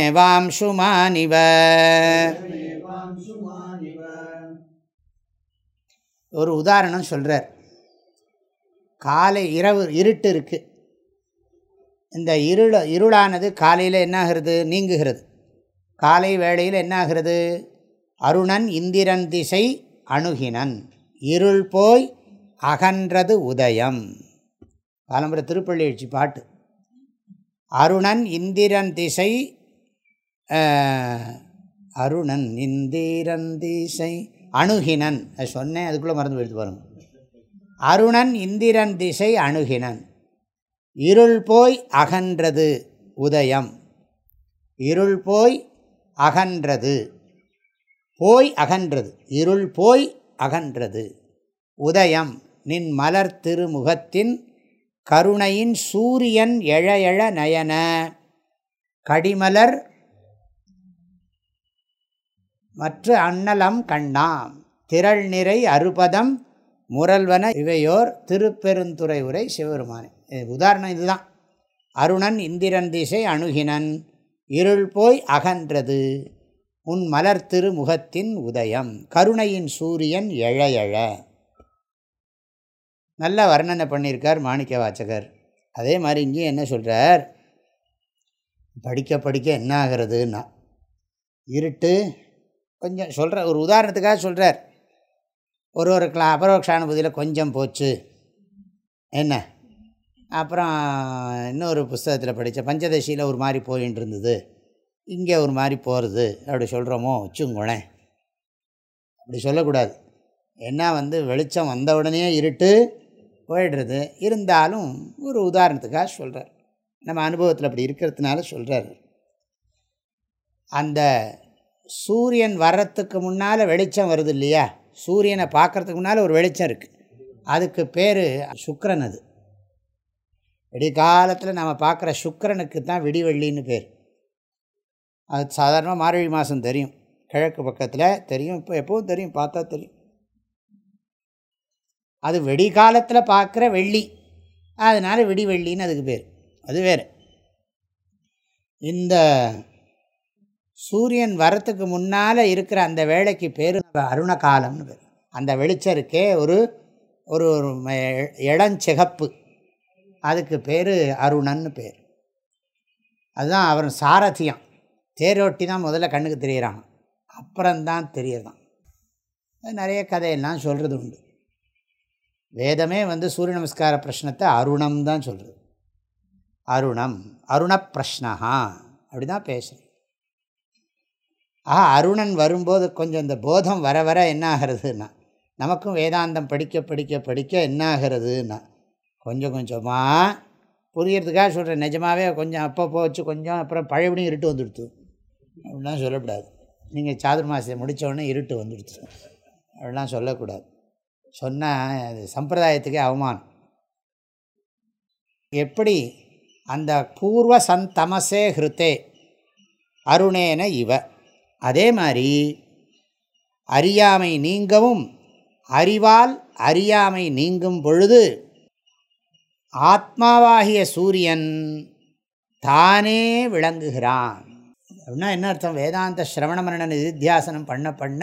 स्वयमेवांशुमानिव ஒரு உதாரணம் சொல்கிறார் காலை இரவு இருட்டு இருக்குது இந்த இருள இருளானது காலையில் என்னாகிறது நீங்குகிறது காலை வேளையில் என்னாகிறது அருணன் இந்திரன் திசை அணுகினன். இருள் போய் அகன்றது உதயம். காலம்புற திருப்பள்ளி எழுச்சி பாட்டு. அருணன் இந்திரன் திசை அருணன் இந்திரன் திசை அணுகினன். அது சொன்னேன் அதுக்குள்ளே மறந்து போயிட்டு வரும் அருணன் இந்திரன் திசை அணுகினன். இருள் போய் அகன்றது உதயம். இருள் போய் அகன்றது போய் அகன்றது. இருள் போய் அகன்றது. உதயம் நின் மலர் திருமுகத்தின் கருணையின் சூரியன் எழ எழ நயன. கடிமலர் மற்ற அன்னலம் கண்ணாம். திரள் நிறை அறுபதம் முரல்வன இவையோர் திருப்பெருந்துறை உரை சிவபெருமானே உதாரணம் இதுதான். அருணன் இந்திரன் திசை அணுகினன். இருள் போய் அகன்றது. உன் மலர் திருமுகத்தின் உதயம். கருணையின் சூரியன் எழ எழ நல்ல வர்ணனை பண்ணியிருக்கார் மாணிக்க வாச்சகர் அதே மாதிரி இங்கேயும் என்ன சொல்கிறார் படிக்க படிக்க என்ன ஆகிறதுன்னா இருட்டு கொஞ்சம் சொல்கிற ஒரு உதாரணத்துக்காக சொல்கிறார் ஒரு ஒரு கிளா அபரோக்ஷானுபூதியில் கொஞ்சம் போச்சு. என்ன? அப்புறம் இன்னொரு புஸ்தகத்தில் படித்த பஞ்சதசியில் ஒரு மாதிரி போயின்னு இருந்தது இங்கே ஒரு மாதிரி போகிறது. அப்படி சொல்கிறோமோ? வச்சுங்கோளேன் அப்படி சொல்லக்கூடாது. ஏன்னா வந்து வெளிச்சம் வந்த உடனே இருட்டு போயிடுறது. இருந்தாலும் ஒரு உதாரணத்துக்காக சொல்கிறார். நம்ம அனுபவத்தில் அப்படி இருக்கிறதுனால சொல்கிறார். அந்த சூரியன் வர்றதுக்கு முன்னால் வெளிச்சம் வருது இல்லையா? சூரியனை பார்க்குறதுக்கு முன்னால் ஒரு வெளிச்சம் இருக்குது அதுக்கு பேர் சுக்கரன் அது. விடிகாலத்தில் நம்ம பார்க்குற சுக்கரனுக்கு தான் விடிவெள்ளின்னு பேர். அது சாதாரணமாக மார்கழி மாதம் தெரியும். கிழக்கு பக்கத்தில் தெரியும் இப்போ எப்போவும் தெரியும் பார்த்தா தெரியும். அது வெடி காலத்தில் பார்க்குற வெள்ளி. அதனால் வெடி வெள்ளின்னு அதுக்கு பேர். அது வேறு. இந்த சூரியன் வரத்துக்கு முன்னால் இருக்கிற அந்த வேலைக்கு பேர் அருண காலம்னு பேர். அந்த வெளிச்சம் இருக்கே ஒரு ஒரு இளஞ்சிகப்பு அதுக்கு பேர் அருணன்னு பேர். அதுதான் அவர் சாரதியான் தேரோட்டி தான் முதல்ல கண்ணுக்கு தெரியறான் அப்புறம்தான் தெரியறான் நிறைய கதையெல்லாம் சொல்கிறது உண்டு. வேதமே வந்து சூரிய நமஸ்கார பிரஷ்னத்தை அருணம் தான் சொல்கிறது அருணம் அருண பிரஷ்னஹா அப்படி தான் பேசுகிறேன் ஆஹா அருணன் வரும்போது கொஞ்சம் இந்த போதம் வர வர என்ன ஆகிறதுன்னா நமக்கும் வேதாந்தம் படிக்க படிக்க படிக்க என்ன ஆகிறதுன்னா கொஞ்சம் கொஞ்சமாக புரியறதுக்காக சொல்கிறேன் நிஜமாகவே கொஞ்சம் அப்பப்போ வச்சு கொஞ்சம் அப்புறம் பழையபடியும் இருட்டு வந்துடுத்து. அப்படிலாம் சொல்லக்கூடாது நீங்கள் சாதுர் மாதத்தை முடித்தோடனே இருட்டு வந்துடுச்சு. அப்படிலாம் சொல்லக்கூடாது. சொன்னால் அது சம்பிரதாயத்துக்கே அவமானம். எப்படி அந்த பூர்வ சந்தமசே ஹிருத்தே அருணேன இவ. அதே மாதிரி அறியாமை நீங்கவும் அறிவால் அறியாமை நீங்கும் பொழுது ஆத்மாவாகிய சூரியன் தானே விளங்குகிறான். அப்படின்னா என்ன அர்த்தம்? வேதாந்த சிரவண மரண நிதித்தியாசனம் பண்ண பண்ண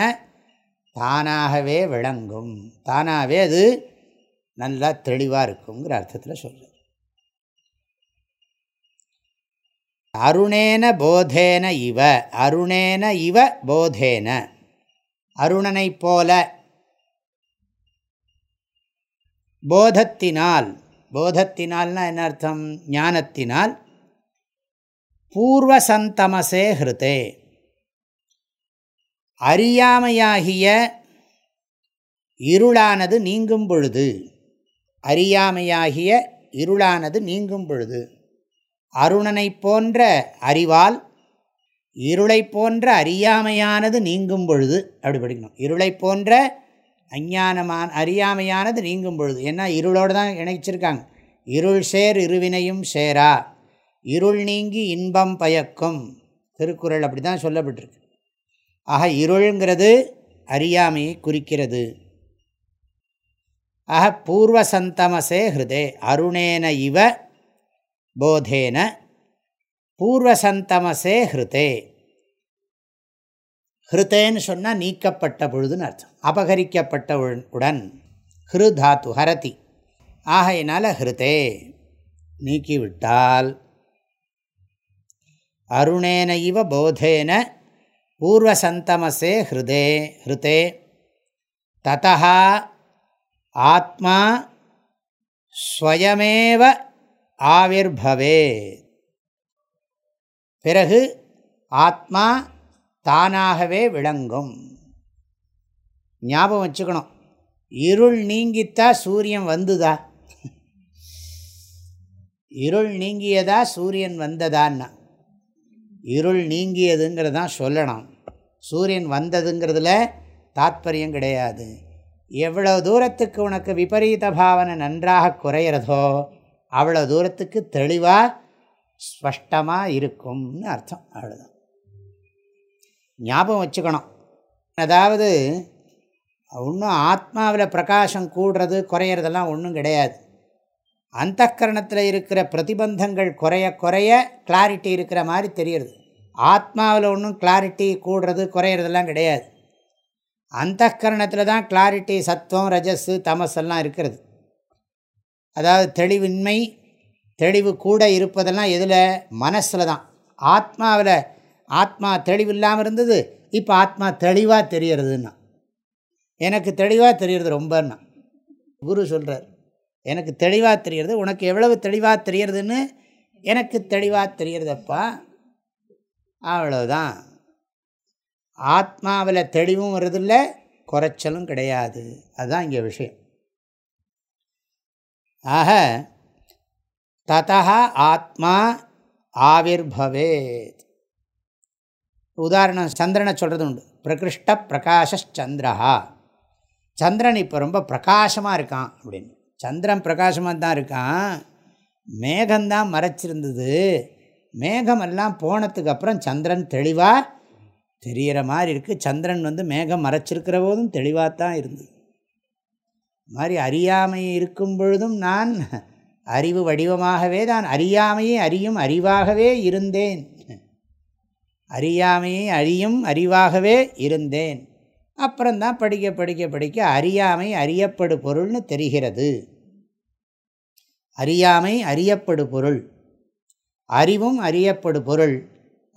தானாகவே விளங்கும். தானாகவே அது நல்லா தெளிவாக இருக்குங்கிற அர்த்தத்தில் சொல்கிறது அருணேன போதேன இவ அருணேன இவ போதேன. அருணனைப் போல போதத்தினால் போதத்தினால்னா என்ன அர்த்தம்? ஞானத்தினால் பூர்வசந்தமசே ஹிருதே. அறியாமையாகிய இருளானது நீங்கும் பொழுது அறியாமையாகிய இருளானது நீங்கும் பொழுது அருணனைப் போன்ற அறிவால் இருளை போன்ற அறியாமையானது நீங்கும் பொழுது அப்படி படிக்கணும். இருளை போன்ற அஞ்ஞானமான அறியாமையானது நீங்கும் பொழுது ஏன்னா இருளோடு தான் இணைச்சிருக்காங்க. இருள் சேர் இருவினையும் சேரா. இருள் நீங்கி இன்பம் பயக்கும். திருக்குறள் அப்படி தான் சொல்லப்பட்டிருக்கு. ஆக இருள்ங்கிறது அறியாமையை குறிக்கிறது. ஆக பூர்வசந்தமசே ஹிருதே அருணேன இவ போதேன பூர்வசந்தமசே ஹிருதே. ஹிருதேன்னு சொன்னால் நீக்கப்பட்ட பொழுதுன்னு அர்த்தம். அபகரிக்கப்பட்ட உடன். ஹிருதாத்து ஹரதி. ஆகையினால் ஹிருதே நீக்கிவிட்டால். அருணேன இவ போதேன பூர்வசந்தமசே ஹிருதே ஹிருதே. ததா ஆத்மா ஸ்வயமேவ ஆவிர்பவே பிறகு ஆத்மா தானாகவே விளங்கும். ஞாபகம் வச்சுக்கணும். இருள் நீங்கித்தா சூரியன் வந்துதா? இருள் நீங்கியதா சூரியன் வந்ததான்னா. இருள் நீங்கியதுங்கிறதான் சொல்லணும். சூரியன் வந்ததுங்கிறதுல தாத்பரியம் கிடையாது. எவ்வளோ தூரத்துக்கு உனக்கு விபரீத பாவனை நன்றாக குறையிறதோ அவ்வளோ தூரத்துக்கு தெளிவாக ஸ்பஷ்டமாக இருக்கும்னு அர்த்தம். அவ்வளோதான் ஞாபகம் வச்சுக்கணும். அதாவது ஒன்றும் ஆத்மாவில் பிரகாசம் கூடுறது குறையிறதெல்லாம் ஒன்றும் கிடையாது. அந்த கரணத்தில் இருக்கிற பிரதிபந்தங்கள் குறைய குறைய கிளாரிட்டி இருக்கிற மாதிரி தெரியுது ஆத்மாவில் ஒன்றும் கிளாரிட்டி கூடுறது குறையிறதெல்லாம் கிடையாது. அந்த கரணத்தில் தான் கிளாரிட்டி சத்துவம் ரஜஸ்ஸு தமசெல்லாம் இருக்கிறது. அதாவது தெளிவின்மை தெளிவு கூட இருப்பதெல்லாம் எதில்? மனசில் தான். ஆத்மாவில் ஆத்மா தெளிவு இல்லாமல் இருந்தது இப்போ ஆத்மா தெளிவாக தெரியறதுன்னா. எனக்கு தெளிவாக தெரியறது ரொம்பன்னா. குரு சொல்கிறார் எனக்கு தெளிவாக தெரியறது உனக்கு எவ்வளவு தெளிவாக தெரியறதுன்னு எனக்கு தெளிவாக தெரியறதப்பா? அவ்வளோதான் ஆத்மாவில் தெளிவும் வருதில்ல குறைச்சலும் கிடையாது. அதுதான் இங்கே விஷயம். ஆக ததா ஆத்மா ஆவிர்பவேத். உதாரணம் சந்திரனை சொல்கிறது உண்டு. பிரகிருஷ்ட பிரகாஷந்திரஹா சந்திரன் இப்போ ரொம்ப பிரகாசமாக இருக்கான் அப்படின்னு. சந்திரன் பிரகாசமாக தான் இருக்கான். மேகம்தான் மறைச்சிருந்தது. மேகமெல்லாம் போனதுக்கு அப்புறம் சந்திரன் தெளிவாக தெரிகிற மாதிரி இருக்குது சந்திரன் வந்து மேகம் மறைச்சிருக்கிற போதும் தெளிவாக தான் இருந்தது மாதிரி அறியாமை இருக்கும் பொழுதும் நான் அறிவு வடிவமாகவே தான் அறியாமையை அறியும் அறிவாகவே இருந்தேன். அறியாமையை அறியும் அறிவாகவே இருந்தேன். அப்புறம்தான் படிக்க படிக்க படிக்க அறியாமை அறியப்படு பொருள்னு தெரிகிறது. அறியாமை அறியப்படு பொருள். அறிவும் அறியப்படு பொருள்.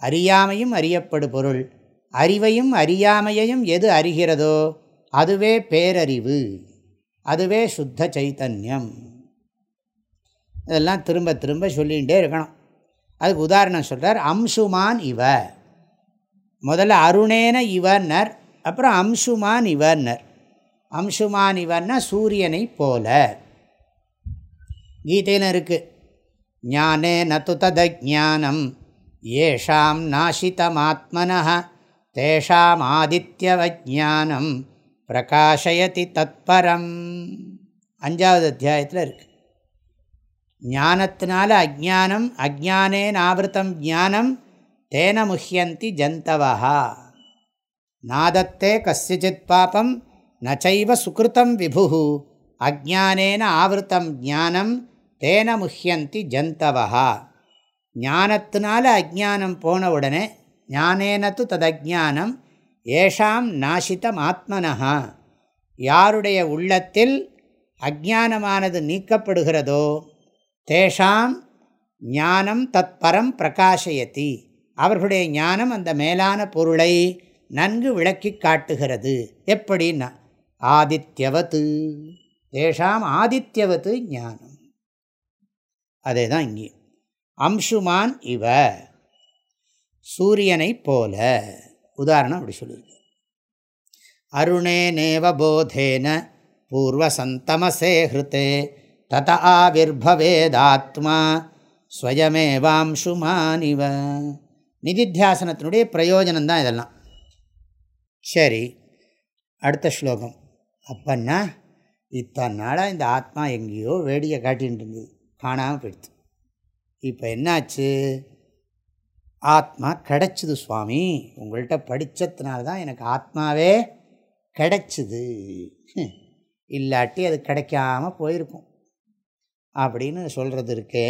அறியாமையும் அறியப்படு பொருள். அறிவையும் அறியாமையையும் எது அறிகிறதோ அதுவே பேரறிவு. அதுவே சுத்த சைத்தன்யம். இதெல்லாம் திரும்ப திரும்ப சொல்லிகிட்டே இருக்கணும். அதுக்கு உதாரணம் சொல்கிறார் அம்சுமான் இவ. முதல்ல அருணேன இவன்னர் அப்புறம் அம்சுமான் இவர்னர் அம்சுமான் இவர்னா சூரியனை போல. கீதையில் இருக்குது ஞானே நது ததஜானம் ஏஷாம் நாசிதமாத்மன தேஷாம் ஆதித்யவஜானம் பிரகாஷயதி தத்பரம். அஞ்சாவது அத்தியாயத்தில் இருக்குது ஞானத்தினால அஜானம் அஜானேன் ஆவிரத்தம் ஜானம் தேன முஹியந்தி ஜந்தவா நாதத்தே கசிச்சித் பாபம் நச்சைவ சுகிருத்தம் விபு அஜானேன ஆவருத்தம் ஞானம் தேன முஹியந்தி ஜந்தவா ஞானத்தினால அஜானம் போன உடனே ஞானேனத்து ததஜானம் ஏஷாம் நாசித்தம் ஆத்மனஹா. யாருடைய உள்ளத்தில் அஜானமானது நீக்கப்படுகிறதோ தேஷாம் ஞானம் தத்பரம் பிரகாசயத்தி அவர்களுடைய ஞானம் அந்த மேலான பொருளை நன்கு விளக்கி காட்டுகிறது. எப்படின்னா ஆதித்யவத்து. தேஷாம் ஆதித்யவத்து ஞானம். அதே தான் இங்கே. அம்சுமான் இவ சூரியனை போல. உதாரணம் அப்படி சொல்லியிருக்கு. அருணே நேவபோதேன பூர்வசந்தமசே ஹிருத்தே தத ஆவிர்பவேதாத்மா ஸ்வயமேவாம்சுமானிவ நிதித்தியாசனத்தினுடைய பிரயோஜனம் தான் இதெல்லாம். சரி அடுத்த ஸ்லோகம். அப்பன்னா இத்தனை நாளாக இந்த ஆத்மா எங்கேயோ வேடிக்கை காட்டின்னு இருந்தது. காணாமல் போயிடுது இப்போ என்னாச்சு? ஆத்மா கிடச்சிது சுவாமி. உங்கள்கிட்ட படித்ததுனால தான் எனக்கு ஆத்மாவே கிடச்சிது. இல்லாட்டி அது கிடைக்காமல் போயிருக்கும். அப்படின்னு சொல்கிறது இருக்கே.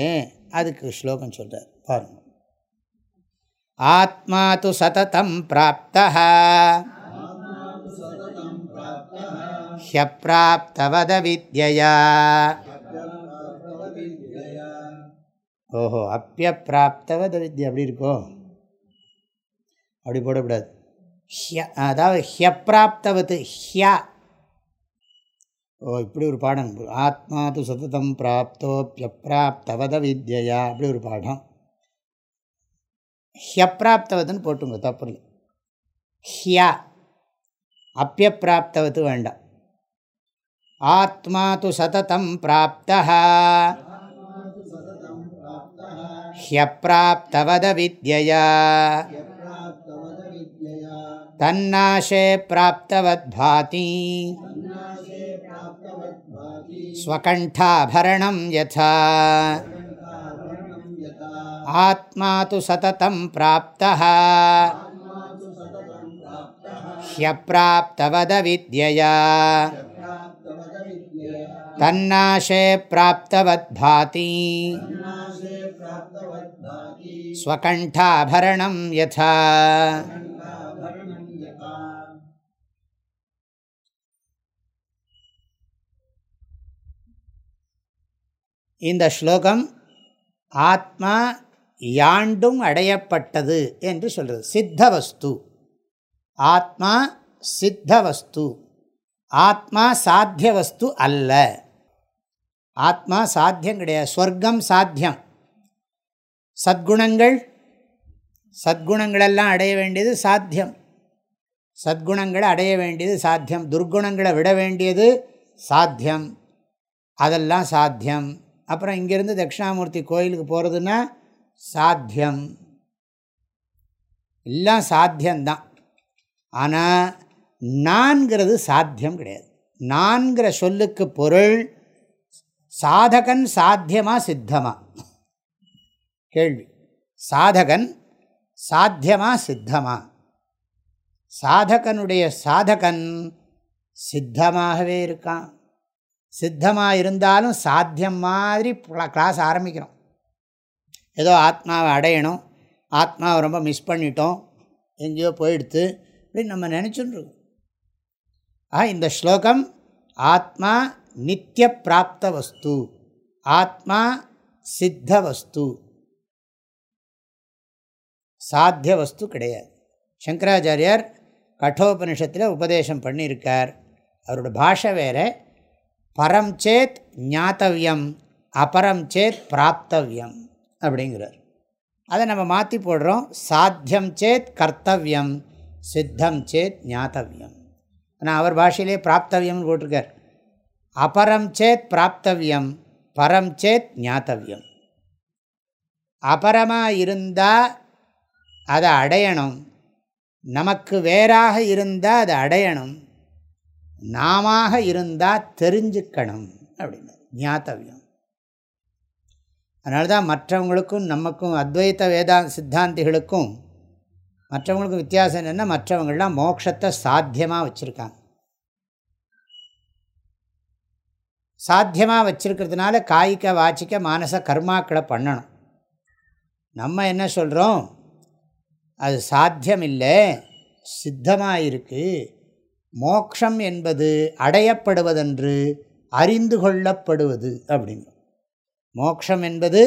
அதுக்கு ஸ்லோகம் சொல்கிறார் பாருங்கள் ஆத்மா து சததம் பிராப்தா ஹியப்பிராப்தவத வித்யா ஓஹோ அப்பியப்பிராப்தவத வித்யா அப்படி இருக்கோ அப்படி போடக்கூடாது. ஹிய அதாவது ஹியப்பிராப்தவத்து ஹியா. ஓ இப்படி ஒரு பாடம். ஆத்மா து சததம் பிராப்தோப்பியப்பிராப்தவத வித்யா அப்படி ஒரு பாடம். ஹியப்பிராப்தவதுன்னு போட்டுங்க தப்பு இல்லை. ஹியா. அப்பியப்பிராப்தவத்து வேண்டாம். ஆத்மா து சததம் பிராப்த ஹியப்பிராப்தவத வித்யா தன்னாசே பிராப்தவத் பாதி ஸ்வகண்டாபரணம் யதா ஆத்மா து சததம் பிராப்த ஹியப்பிராப்தவத வித்யா தன்னாசே பிராப்தவத் பாதி. ஸ்வகண்டாபரணம் யதா. இந்த ஸ்லோகம் ஆத்மா யாண்டும் அடையப்பட்டது என்று சொல்கிறது சித்தவஸ்து. ஆத்மா சித்தவஸ்து. ஆத்மா சாத்திய வஸ்து அல்ல. ஆத்மா சாத்தியம் கிடையாது. ஸ்வர்க்கம் சாத்தியம். சத்குணங்கள் சத்குணங்களெல்லாம் அடைய வேண்டியது சாத்தியம். சத்குணங்களை அடைய வேண்டியது சாத்தியம். துர்குணங்களை விட வேண்டியது சாத்தியம். அதெல்லாம் சாத்தியம். அப்புறம் இங்கேருந்து தட்சிணாமூர்த்தி கோயிலுக்கு போகிறதுன்னா சாத்தியம். எல்லாம் சாத்தியம்தான். ஆனால் நான்கிறது சாத்தியம் கிடையாது. நான்கிற சொல்லுக்கு பொருள் சாதகன் சாத்தியமா சித்தமா? கேள்வி. சாதகன் சாத்தியமா சித்தமா? சாதகனுடைய சாதகன் சித்தமாகவே இருக்கான். சித்தமாக இருந்தாலும் சாத்தியம் மாதிரி கிளாஸ் ஆரம்பிக்கிறோம். ஏதோ ஆத்மாவை அடையணும் ஆத்மாவை ரொம்ப மிஸ் பண்ணிட்டோம் எங்கேயோ போயிடுத்து அப்படின்னு நம்ம நினச்சுட்டுருக்கோம் ஆ இந்த ஸ்லோகம் ஆத்மா நித்திய பிராப்த வஸ்து ஆத்மா சித்த வஸ்து சாத்திய வஸ்து கிடையாது. சங்கராச்சாரியார் கட்டோபனிஷத்தில் உபதேசம் பண்ணியிருக்கார். அவரோட பாஷை வேறு. பரம் சேத் ஞாத்தவியம் அபரம் சேத் பிராப்தவியம் அப்படிங்கிறார். அதை நம்ம மாற்றி போடுறோம். சாத்தியம் சேத் கர்த்தவியம் சித்தம் சேத் ஞாத்தவியம். ஆனால் அவர் பாஷையிலே பிராப்தவியம்னு போட்டிருக்கார். அபரம் சேத் பிராப்தவியம் பரம் சேத் ஞாத்தவியம். அபரமாக இருந்தால் அதை அடையணும். நமக்கு வேறாக இருந்தால் அதை அடையணும். நாம இருந்தால் தெரிஞ்சுக்கணும் அப்படின்னு. ஞாத்தவியம். அதனால தான் மற்றவங்களுக்கும் நமக்கும் அத்வைத்த வேதா சித்தாந்திகளுக்கும் மற்றவங்களுக்கு வித்தியாசம் என்னென்னா மற்றவங்கள்லாம் மோட்சத்தை சாத்தியமாக வச்சுருக்காங்க. சாத்தியமாக வச்சுருக்கிறதுனால காய்க்க வாச்சிக்க மானச கர்மாக்களை பண்ணணும். நம்ம என்ன சொல்கிறோம் அது சாத்தியம் இல்லை சித்தமாக இருக்குது மோக்ஷம் என்பது அடையப்படுவதென்று அறிந்து கொள்ளப்படுவது அப்படிங்க மோக்ஷம் என்பது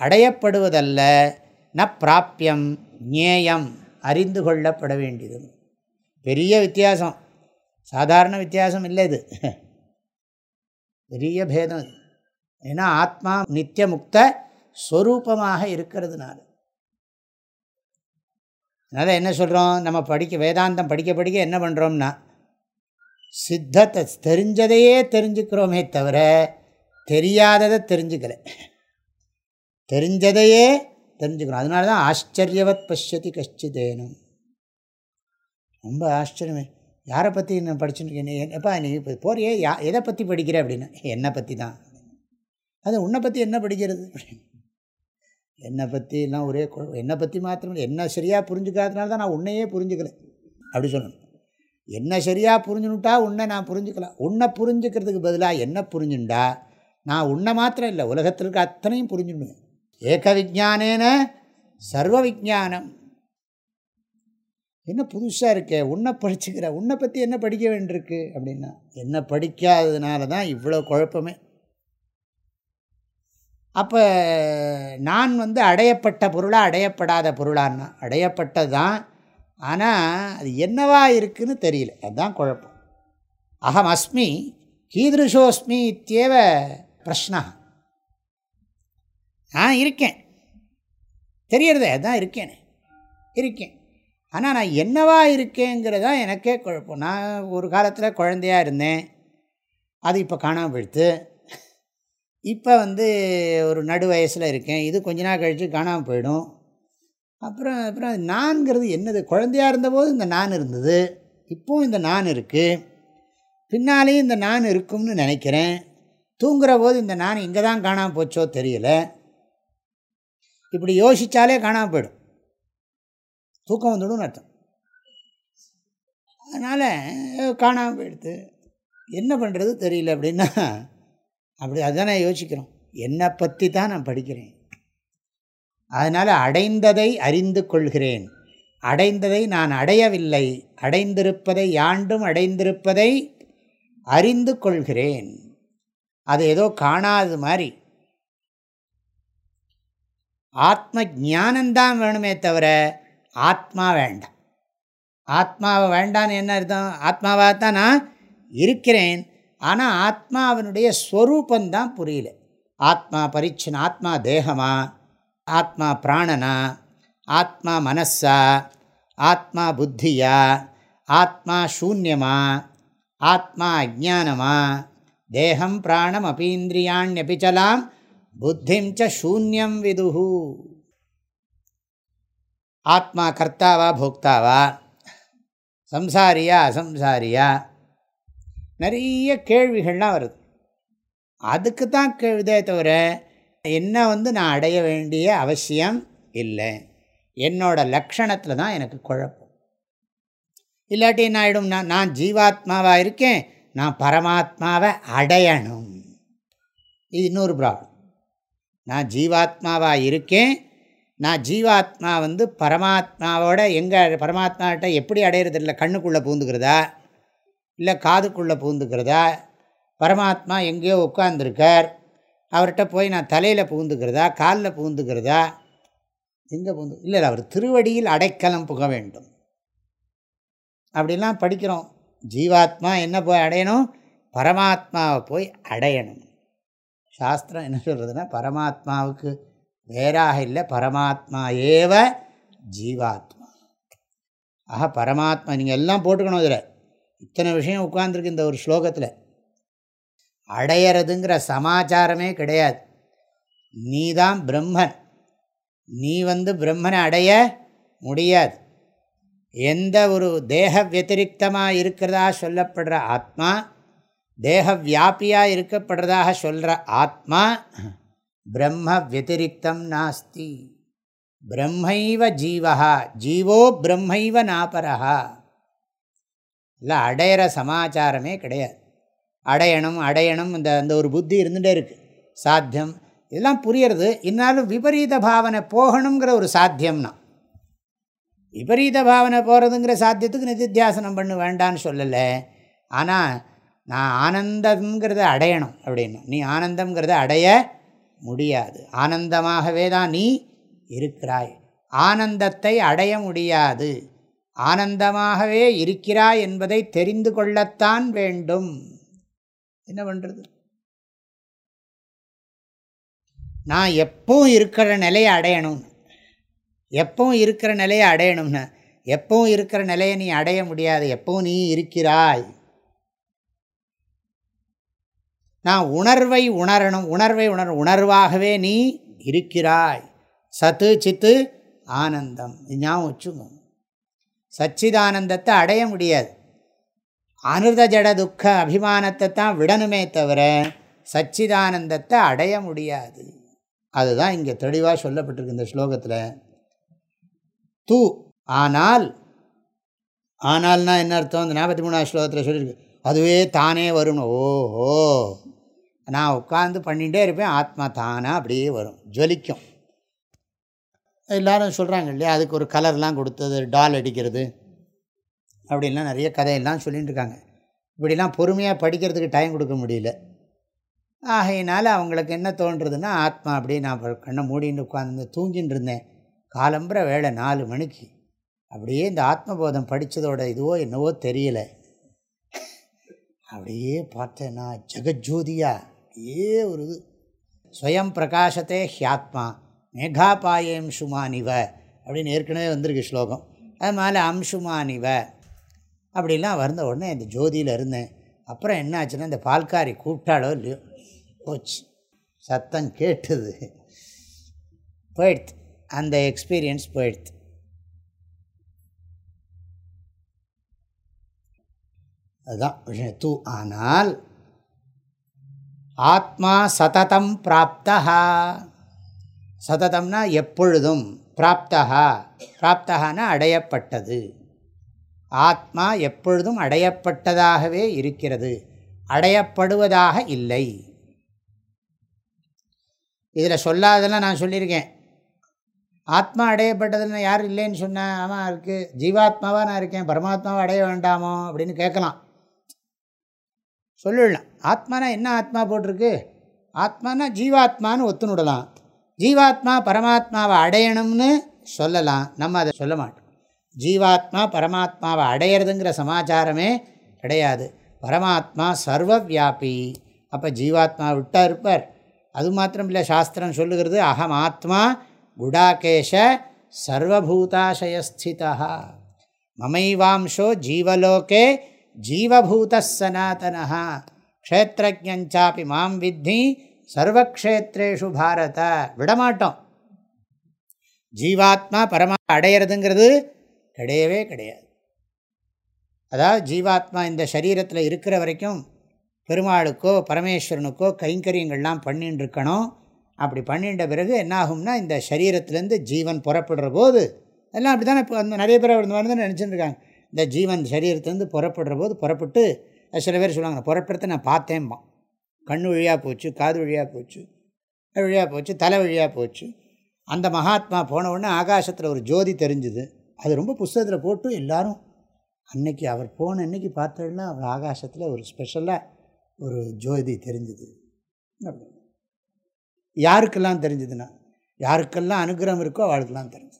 அடையப்படுவதல்ல ந பிராப்பியம் ஞேயம். அறிந்து கொள்ளப்பட வேண்டியது. பெரிய வித்தியாசம். சாதாரண வித்தியாசம் இல்லை இது. பெரிய பேதம். இது ஏன்னா ஆத்மா நித்தியமுக்த ஸ்வரூபமாக இருக்கிறதுனால. அதனால் என்ன சொல்கிறோம் நம்ம படிக்க வேதாந்தம் படிக்க படிக்க என்ன பண்ணுறோம்னா சித்தத்தை தெரிஞ்சதையே தெரிஞ்சுக்கிறோமே தவிர தெரியாததை தெரிஞ்சுக்கலை. தெரிஞ்சதையே தெரிஞ்சுக்கணும். அதனால தான் ஆச்சரியவத் பசியதி கஷ்டிதேனும் ரொம்ப ஆச்சரியமே. யாரை பற்றி நான் படிச்சுட்டு எப்பா நீ இப்போ போறியே? யா எதை பற்றி படிக்கிற அப்படின்னா? என்னை பற்றி தான் அது உன்னை பற்றி என்ன படிக்கிறது? என்னை பற்றிலாம் ஒரே என்னை பற்றி மாத்திரம் என்ன சரியாக புரிஞ்சுக்காதனால தான் நான் உன்னையே புரிஞ்சுக்கல. அப்படி சொல்லணும். என்ன சரியாக புரிஞ்சுனுட்டா உன்னை நான் புரிஞ்சுக்கலாம். உன்னை புரிஞ்சுக்கிறதுக்கு பதிலாக என்ன புரிஞ்சுண்டா? நான் உன்னை மாத்திரம் இல்லை. உலகத்தில் இருக்க அத்தனையும் புரிஞ்சுடுவேன் ஏக விஜானேன சர்வ விஜானம் என்ன புதுசாக இருக்கே உன்னை படிச்சுக்கிற உன்னை பற்றி என்ன படிக்க வேண்டியிருக்கு அப்படின்னா என்ன படிக்காததுனால தான் இவ்வளோ குழப்பமே. அப்போ நான் வந்து அடையப்பட்ட பொருளாக அடையப்படாத பொருளான்னா அடையப்பட்டது தான் ஆனால் அது என்னவா இருக்குதுன்னு தெரியல. அதுதான் குழப்பம். அகம் அஸ்மி கீதிருஷோஸ்மி இத்தேவ பிரஷ்னா நான் இருக்கேன். தெரியறதே அதுதான் இருக்கேனே. இருக்கேன். ஆனால் நான் என்னவா இருக்கேங்கிறதா எனக்கே குழப்பம். நான் ஒரு காலத்தில் குழந்தையாக இருந்தேன். அது இப்போ காணாமல் போயிடுத்து. இப்போ வந்து ஒரு நடு வயசில் இருக்கேன். இது கொஞ்ச நாள் கழித்து காணாமல் போயிடும். அப்புறம் அப்புறம் நான்கிறது என்னது? குழந்தையாக இருந்தபோது இந்த நான் இருந்தது. இப்போவும் இந்த நான் இருக்குது பின்னாலேயும் இந்த நான் இருக்கும்னு நினைக்கிறேன். தூங்குற போது இந்த நான் இங்கே தான் காணாமல் போச்சோ தெரியலை. இப்படி யோசித்தாலே காணாமல் போயிடும். தூக்கம் வந்துடும் அர்த்தம். அதனால் காணாமல் போயிடுது. என்ன பண்ணுறது தெரியல அப்படின்னா அப்படி அதுதான் நான் யோசிக்கிறோம். என்னை பற்றி தான் நான் படிக்கிறேன். அதனால் அடைந்ததை அறிந்து கொள்கிறேன். அடைந்ததை நான் அடையவில்லை. அடைந்திருப்பதை யாண்டும் அடைந்திருப்பதை அறிந்து கொள்கிறேன். அது ஏதோ காணாது மாதிரி. ஆத்ம ஜானந்தான் வேணுமே தவிர ஆத்மா வேண்டாம். ஆத்மாவை வேண்டான்னு என்ன அர்த்தம்? ஆத்மாவாக தான் நான் இருக்கிறேன். ஆனால் ஆத்மாவனுடைய ஸ்வரூபந்தான் புரியல. ஆத்மா பரிச்சன ஆத்மா தேகமா? ஆத்மா பிராணனா? ஆத்மா மனசா? ஆத்மா புத்தியா? ஆத்மா சூன்யமா? ஆத்மா அஜானமா தேகம் பிராணம் அபீந்திரியாண்யபிச்சலாம் புத்திம் ச சூன்யம் விதுஹு ஆத்மா கர்த்தாவா போக்தாவா சம்சாரியா அசம்சாரியா நிறைய கேள்விகள்லாம் வருது அதுக்கு தான் கேள்விதே தவிர என்ன வந்து நான் அடைய வேண்டிய அவசியம் இல்லை என்னோட லக்ஷணத்தில் தான் எனக்கு குழப்பம் இல்லாட்டி என்ன ஆகிடும் நான் நான் ஜீவாத்மாவாக இருக்கேன் நான் பரமாத்மாவை அடையணும் இது இன்னொரு ப்ராப்ளம் நான் ஜீவாத்மாவாக இருக்கேன். நான் ஜீவாத்மா வந்து பரமாத்மாவோட எங்கே பரமாத்மாட்ட எப்படி அடையிறது இல்லை கண்ணுக்குள்ளே பூந்துக்கிறதா? இல்லை காதுக்குள்ளே பூந்துக்கிறதா? பரமாத்மா எங்கேயோ உட்காந்துருக்கார் அவர்கிட்ட போய் நான் தலையில் பூந்துக்கிறதா? காலில் பூந்துக்கிறதா? எங்கே பூந்து இல்லை அவர் திருவடியில் அடைக்கலம் புக வேண்டும். அப்படிலாம் படிக்கிறோம். ஜீவாத்மா என்ன போய் அடையணும்? பரமாத்மாவை போய் அடையணும். சாஸ்திரம் என்ன சொல்கிறதுனா பரமாத்மாவுக்கு வேறாக இல்லை பரமாத்மா ஏவ ஜீவாத்மா. ஆஹா பரமாத்மா நீங்கள் எல்லாம் போட்டுக்கணும் இதில். இத்தனை விஷயம் உட்காந்துருக்கு இந்த ஒரு ஸ்லோகத்தில். அடையிறதுங்கிற சமாச்சாரமே கிடையாது. நீ தான் பிரம்மன். நீ வந்து பிரம்மனை அடைய முடியாது. எந்த ஒரு தேக வத்திரிகமாக இருக்கிறதா சொல்லப்படுற ஆத்மா தேக வியாபியாக இருக்கப்படுறதாக சொல்கிற ஆத்மா பிரம்ம வத்திரிக்தம் நாஸ்தி. பிரம்மைவ ஜீவா ஜீவோ பிரம்மைவ நாபரா இல்லை அடையிற சமாச்சாரமே கிடையாது. அடையணும் அடையணும் இந்த அந்த ஒரு புத்தி இருந்துகிட்டே இருக்குது சாத்தியம். இதெல்லாம் புரியறது. இருந்தாலும் விபரீத பாவனை போகணுங்கிற ஒரு சாத்தியம்னா. விபரீத பாவனை போகிறதுங்கிற சாத்தியத்துக்கு நிதித்தியாசனம் பண்ண வேண்டான்னு சொல்லலை. ஆனால் நான் ஆனந்தங்கிறத அடையணும் அப்படின்னு. நீ ஆனந்தங்கிறத அடைய முடியாது. ஆனந்தமாகவே தான் நீ இருக்கிறாய். ஆனந்தத்தை அடைய முடியாது. ஆனந்தமாகவே இருக்கிறாய் என்பதை தெரிந்து கொள்ளத்தான் வேண்டும். என்ன பண்ணுறது நான் எப்பவும் இருக்கிற நிலையை அடையணும் எப்பவும் இருக்கிற நிலையை அடையணும்னு. எப்பவும் இருக்கிற நிலையை நீ அடைய முடியாது. எப்பவும் நீ இருக்கிறாய். நான் உணர்வை உணரணும் உணர்வை உணர் உணர்வாகவே நீ இருக்கிறாய். சத்து சித்து ஆனந்தம். ஞாபகம் வச்சுங்க சச்சிதானந்தத்தை அடைய முடியாது. அனுத ஜட துக்க அபிமானத்தை தான் விடணுமே தவிர சச்சிதானந்தத்தை அடைய முடியாது. அதுதான் இங்கே தெளிவாக சொல்லப்பட்டிருக்கு இந்த ஸ்லோகத்தில். தூ ஆனால் ஆனால்னா என்ன அர்த்தம்? இந்த நாற்பத்தி மூணாவது ஸ்லோகத்தில் சொல்லியிருக்கு. அதுவே தானே வரும் ஓஹோ. நான் உட்காந்து பண்ணிகிட்டே இருப்பேன் ஆத்மா தானாக அப்படியே வரும் ஜொலிக்கும். எல்லோரும் சொல்கிறாங்க இல்லையா அதுக்கு ஒரு கலர்லாம் கொடுத்தது டால் அடிக்கிறது அப்படின்லாம் நிறைய கதையெல்லாம் சொல்லிகிட்டு இருக்காங்க. இப்படிலாம் பொறுமையாக படிக்கிறதுக்கு டைம் கொடுக்க முடியல. ஆகையினால் அவங்களுக்கு என்ன தோன்றுறதுன்னா ஆத்மா அப்படியே நான் கண்ணை மூடின்னு உட்காந்து தூங்கின்னு இருந்தேன். காலம்புற வேலை நாலு மணிக்கு. அப்படியே இந்த ஆத்மபோதம் படித்ததோட இதுவோ என்னவோ தெரியலை. அப்படியே பார்த்தேன்னா ஜெகஜோதியாக அப்படியே ஒரு இது. ஸ்வயம் பிரகாசத்தே ஹியாத்மா மேகாபாயம் சுமானிவ அப்படின்னு ஏற்கனவே வந்திருக்கு ஸ்லோகம். அது மேலே அம்சுமானிவ அப்படிலாம் வந்த உடனே இந்த ஜோதியில் இருந்தேன். அப்புறம் என்ன ஆச்சுன்னா இந்த பால்காரி கூப்பிட்டாலோ இல்லையோ போச்சு. சத்தம் கேட்டுது. போயிடுத்து அந்த எக்ஸ்பீரியன்ஸ் போயிடுத்து அதுதான் விஷயம். தூ ஆனால் ஆத்மா சததம் பிராப்தா சததம்னா எப்பொழுதும் பிராப்தா பிராப்தகான அடையப்பட்டது. ஆத்மா எப்பொழுதும் அடையப்பட்டதாகவே இருக்கிறது. அடையப்படுவதாக இல்லை. இதில் சொல்லாதெல்லாம் நான் சொல்லியிருக்கேன். ஆத்மா அடையப்பட்டதுன்னு யார் இல்லைன்னு சொன்னேன் ஆமாம் இருக்குது ஜீவாத்மாவாக நான் இருக்கேன். பரமாத்மாவை அடைய வேண்டாமோ அப்படின்னு கேட்கலாம். சொல்லிடலாம். ஆத்மானா என்ன ஆத்மா போட்டிருக்கு? ஆத்மானா ஜீவாத்மான்னு ஒத்துனுடலாம் ஜீவாத்மா பரமாத்மாவை அடையணும்னு சொல்லலாம். நம்ம அதை சொல்ல மாட்டோம். ஜீவாத்மா பரமாத்மாவை அடையிறதுங்கிற சமாச்சாரமே கிடையாது. பரமாத்மா சர்வ வியாபி அப்போ ஜீவாத்மா விட்டா இருப்பார். அது மாத்திரம் இல்லை சாஸ்திரம் சொல்லுகிறது அகம் ஆத்மா குடாகேஷ சர்வபூதாசயஸ்திதா மமைவாம்சோ ஜீவலோகே ஜீவபூத சனாத்தனா க்ஷேத்திரஜாப்பி மாம் வித்தி சர்வக்ஷேத்ரேஷு பாரத விடமாட்டோம் ஜீவாத்மா பரமா அடையிறதுங்கிறது கிடையவே கிடையாது. அதாவது ஜீவாத்மா இந்த சரீரத்தில் இருக்கிற வரைக்கும் பெருமாளுக்கோ பரமேஸ்வரனுக்கோ கைங்கரியங்கள்லாம் பண்ணின்னு இருக்கணும் அப்படி பண்ணிட்ட பிறகு என்னாகும்னா இந்த சரீரத்திலேருந்து ஜீவன் புறப்படுற போது எல்லாம் அப்படி தானே இப்போ அந்த நிறைய பேர் அந்த மாதிரி நினச்சிட்டு இருக்காங்க இந்த ஜீவன் சரீரத்துலேருந்து புறப்படுற போது புறப்பட்டு சில பேர் சொல்லுவாங்க புறப்படுறத நான் பார்த்தேன்மா. கண் வழியாக போச்சு காது வழியாக போச்சு வழியாக போச்சு தலை வழியாக போச்சு. அந்த மகாத்மா போன உடனே ஆகாசத்தில் ஒரு ஜோதி தெரிஞ்சுது. அது ரொம்ப புஸ்தகத்தில் போட்டு எல்லோரும் அன்னைக்கு அவர் போன அன்னைக்கு பார்த்தோன்னா அவர் ஆகாசத்தில் ஒரு ஸ்பெஷலாக ஒரு ஜோதி தெரிஞ்சுது. யாருக்கெல்லாம் தெரிஞ்சதுன்னா யாருக்கெல்லாம் அனுகிரகம் இருக்கோ அவளுக்கெல்லாம் தெரிஞ்சது.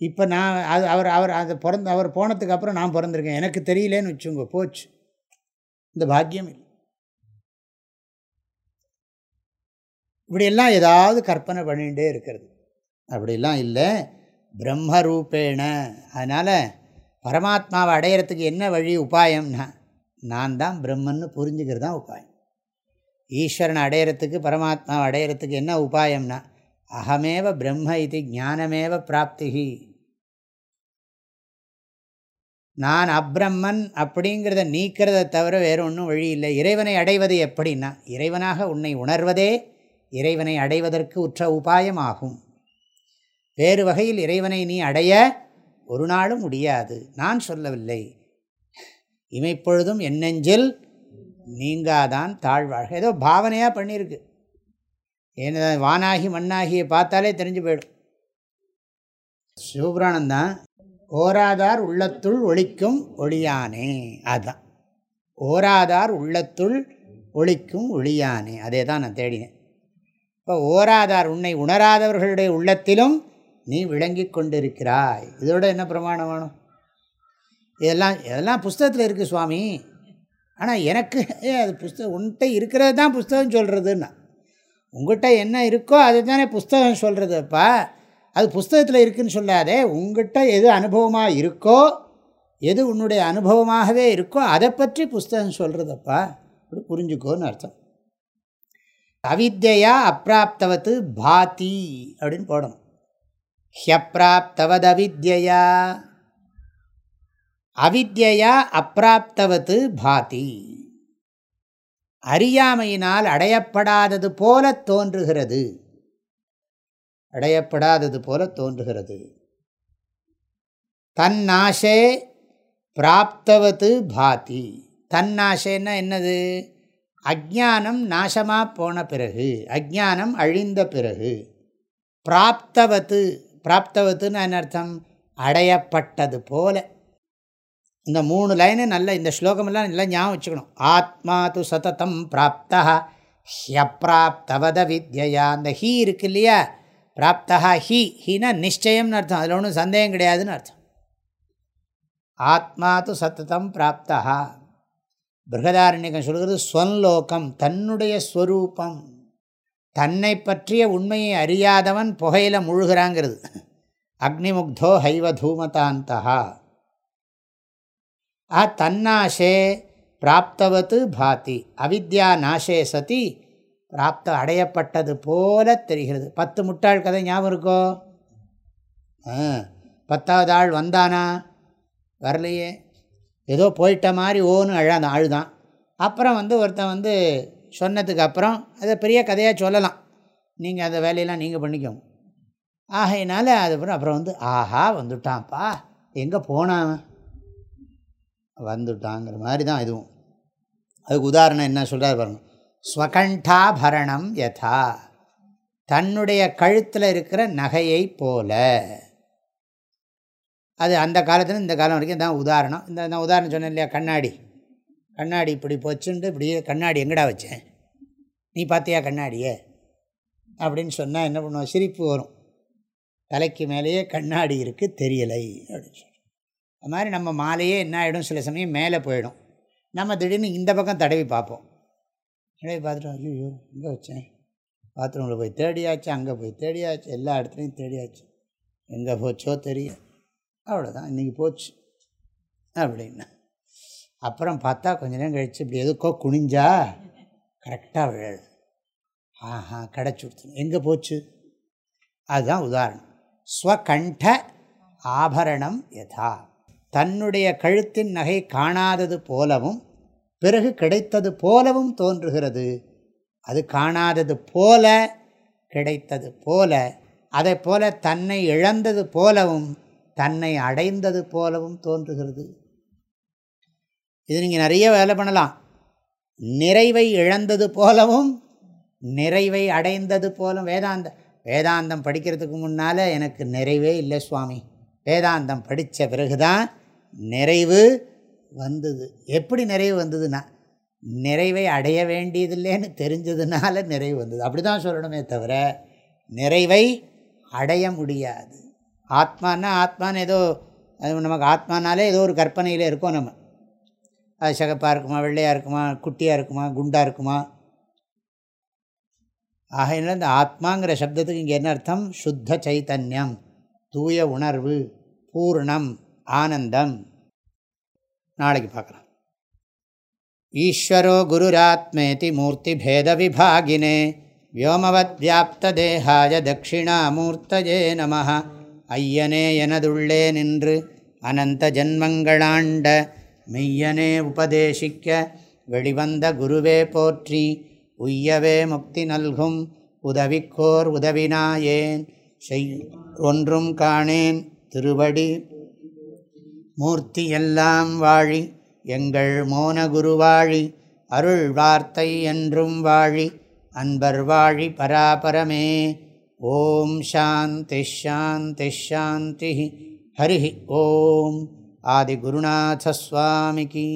இப்போ நான் அது அவர் அவர் அது பிறந்த அவர் போனதுக்கப்புறம் நான் பிறந்திருக்கேன். எனக்கு தெரியலேன்னு வச்சுங்க போச்சு. இந்த பாக்கியம் இல்லை. இப்படியெல்லாம் ஏதாவது கற்பனை பண்ணிகிட்டே இருக்கிறது. அப்படிலாம் இல்லை. பிரம்மரூபேண. அதனால் பரமாத்மாவை அடையிறதுக்கு என்ன வழி உபாயம்னா நான் தான் பிரம்மன்னு புரிஞ்சுக்கிறது தான் உபாயம். ஈஸ்வரனை அடையிறதுக்கு பரமாத்மாவை அடையிறதுக்கு என்ன உபாயம்னா அகமேவ பிரம்ம இது ஞானமேவ பிராப்திகி நான் அப்ரம்மன் அப்படிங்கிறத நீக்கிறத தவிர வேறு ஒன்றும் வழி இல்லை. இறைவனை அடைவது எப்படின்னா இறைவனாக உன்னை உணர்வதே இறைவனை அடைவதற்கு உற்ற உபாயமாகும். வேறு வகையில் இறைவனை நீ அடைய ஒரு நாளும் முடியாது. நான் சொல்லவில்லை. இமைப்பொழுதும் என்னெஞ்சில் நீங்காதான் தாழ்வாழ்க. ஏதோ பாவனையாக பண்ணியிருக்கு. ஏன்னா வானாகி மண்ணாகியை பார்த்தாலே தெரிஞ்சு போயிடும். சிவபுராணம் தான் ஓராதார் உள்ளத்துள் ஒழிக்கும் ஒளியானே. அதுதான் ஓராதார் உள்ளத்துள் ஒழிக்கும் ஒளியானே. அதே தான் நான் தேடினேன். இப்போ ஓராதார் உன்னை உணராதவர்களுடைய உள்ளத்திலும் நீ விளங்கி கொண்டிருக்கிறாய். இதோட என்ன பிரமாணம் வேணும்? இதெல்லாம் இதெல்லாம் புஸ்தகத்தில் இருக்குது சுவாமி. ஆனால் எனக்கு ஏ அது புஸ்தகம் உன்கிட்ட இருக்கிறது தான் புஸ்தகம் சொல்கிறதுன்னா உங்கள்கிட்ட என்ன இருக்கோ அது தானே புஸ்தகம் சொல்கிறதுப்பா அது புஸ்தகத்தில் இருக்குதுன்னு சொல்லாதே உங்கள்கிட்ட எது அனுபவமாக இருக்கோ எது உன்னுடைய அனுபவமாகவே இருக்கோ அதை பற்றி புஸ்தகம் சொல்கிறதப்பா அப்படி புரிஞ்சுக்கோன்னு அர்த்தம். அவித்யா அப்பிராப்தவத்து பாதி அப்படின்னு போடணும். ஹியப்பிராப்தவதவித்யா அவித்யா அப்பிராப்தவத்து பாதி. அறியாமையினால் அடையப்படாதது போல தோன்றுகிறது. அடையப்படாதது போல தோன்றுகிறது. தன்னாசே பிராப்தவத்து பாதி. தன்னாசேன்னா என்னது? அஜானம் நாசமாக போன பிறகு அஜானம் அழிந்த பிறகு பிராப்தவத்து பிராப்தவத்துன்னு என்ன அர்த்தம்? அடையப்பட்டது போல. இந்த மூணு லைனு நல்ல இந்த ஸ்லோகமெல்லாம் நல்லா ஞாபகம் வச்சுக்கணும். ஆத்மா து சததம் பிராப்தா ஹியப்பிராப்தவத வித்யா அந்த ஹீ இருக்கு இல்லையா? பிராப்தா ஹி ஹீனா நிச்சயம்னு அர்த்தம். அதில் ஒன்றும் சந்தேகம் கிடையாதுன்னு அர்த்தம். ஆத்மா து சத்ததம் பிராப்தா பிருகதாரண்யகம் சொல்கிறது ஸ்வன்லோகம் தன்னுடைய ஸ்வரூபம். தன்னை பற்றிய உண்மையை அறியாதவன் புகையில் முழுகிறாங்கிறது. அக்னிமுக்தோ ஹைவ தூமதாந்தா ஆ தன்னாசே பிராப்தவத்து பாதி அவித்யா நாசே சதி பிராப்த அடையப்பட்டது போல தெரிகிறது. பத்து முட்டாள் கதை ஞாபகம் இருக்கோ? பத்தாவது ஆள் வந்தானா? வரலையே. ஏதோ போயிட்ட மாதிரி ஓன்னு ஆளு தான் அப்புறம் வந்து ஒருத்தன் வந்து சொன்னதுக்கு அப்புறம் அதை பெரிய கதையாக சொல்லலாம். நீங்கள் அந்த வேலையெல்லாம் நீங்கள் பண்ணிக்கோங்க. ஆகையினால அதுக்கப்புறம் அப்புறம் வந்து ஆஹா வந்துட்டான்ப்பா. எங்கே போனான் வந்துட்டாங்கிற மாதிரி தான் இதுவும். அதுக்கு உதாரணம் என்ன சொல்கிறார் பாருங்கள் ஸ்வகண்டாபரணம் யதா. தன்னுடைய கழுத்தில் இருக்கிற நகையை போல. அது அந்த காலத்தில் இந்த காலம் வரைக்கும் தான் உதாரணம். இந்த நான் உதாரணம் சொன்னேன் இல்லையா கண்ணாடி. கண்ணாடி இப்படி போச்சுன்ட்டு இப்படி கண்ணாடி எங்கடா வச்சேன்? நீ பார்த்தியா கண்ணாடியே? அப்படின்னு சொன்னால் என்ன பண்ணுவோம் சிரிப்பு வரும். தலைக்கு மேலேயே கண்ணாடி இருக்குது தெரியலை அப்படின்னு சொல்லி அது மாதிரி நம்ம மாலையே என்ன ஆகிடும் சில சமயம் மேலே போயிடும். நம்ம திடீர்னு இந்த பக்கம் தடவி பார்ப்போம். தடவி பார்த்துட்டோம் ஐயோ எங்கே வச்சேன்? பாத்ரூமில் போய் தேடியாச்சு அங்கே போய் தேடியாச்சு. எல்லா இடத்துலையும் தேடியாச்சு. எங்கே போச்சோ தெரியும் அவ்வளோதான் இன்றைக்கி போச்சு. அப்படின்னா. அப்புறம் பார்த்தா கொஞ்ச நேரம் கழித்து இப்படி எதுக்கோ குனிஞ்சா கரெக்டாக விழு ஆஹா கிடச்சி கொடுத்து எங்கே போச்சு? அதுதான் உதாரணம். ஸ்வகண்ட ஆபரணம் யதா. தன்னுடைய கழுத்தின் நகை காணாதது போலவும் பிறகு கிடைத்தது போலவும் தோன்றுகிறது. அது காணாதது போல கிடைத்தது போல அதை போல தன்னை இழந்தது போலவும் தன்னை அடைந்தது போலவும் தோன்றுகிறது. இது நீங்கள் நிறைய வேலை பண்ணலாம். நிறைவை இழந்தது போலவும் நிறைவை அடைந்தது போலும் வேதாந்த வேதாந்தம் படிக்கிறதுக்கு முன்னால் எனக்கு நிறைவே இல்லை சுவாமி. வேதாந்தம் படித்த பிறகுதான் நிறைவு வந்தது. எப்படி நிறைவு வந்ததுன்னா நிறைவை அடைய வேண்டியதில்லைன்னு தெரிஞ்சதுனால நிறைவு வந்தது. அப்படி தான் சொல்லணுமே தவிர நிறைவை அடைய முடியாது. ஆத்மானா ஆத்மான்னு ஏதோ அது நமக்கு ஆத்மானாலே ஏதோ ஒரு கற்பனையில் இருக்கோம் நம்ம. அது சகப்பாக இருக்குமா வெள்ளையாக இருக்குமா குட்டியாக இருக்குமா குண்டாக இருக்குமா? ஆகையினால இந்த ஆத்மாங்கிற சப்தத்துக்கு இங்கே என்ன அர்த்தம்? சுத்த சைத்தன்யம் தூய உணர்வு பூர்ணம் ஆனந்தம். நாளைக்கு பார்க்கலாம். ஈஸ்வரோ குருராத்மேதி மூர்த்திபேதவிபாகினே வியோமவத் வியாப்ததேகாய தட்சிணாமூர்த்தஜே நம ஐயனே எனதுள்ளே நின்று அனந்த ஜன்மங்களாண்ட மெய்யனே உபதேசிக்க வெளிவந்த குருவே போற்றி உய்யவே முக்தி நல்கும் உதவிக்கோர் உதவினாயேன் செய் ஒன்றும் காணேன் திருவடி மூர்த்தி எல்லாம் வாழி எங்கள் மோன குருவாழி அருள் வார்த்தை என்றும் வாழி அன்பர் வாழி பராபரமே. ஓம் சாந்தி ஷாந்தி ஷாந்தி ஹரி ஓம். ஆதிகுருநாசஸ்வாமிக்கு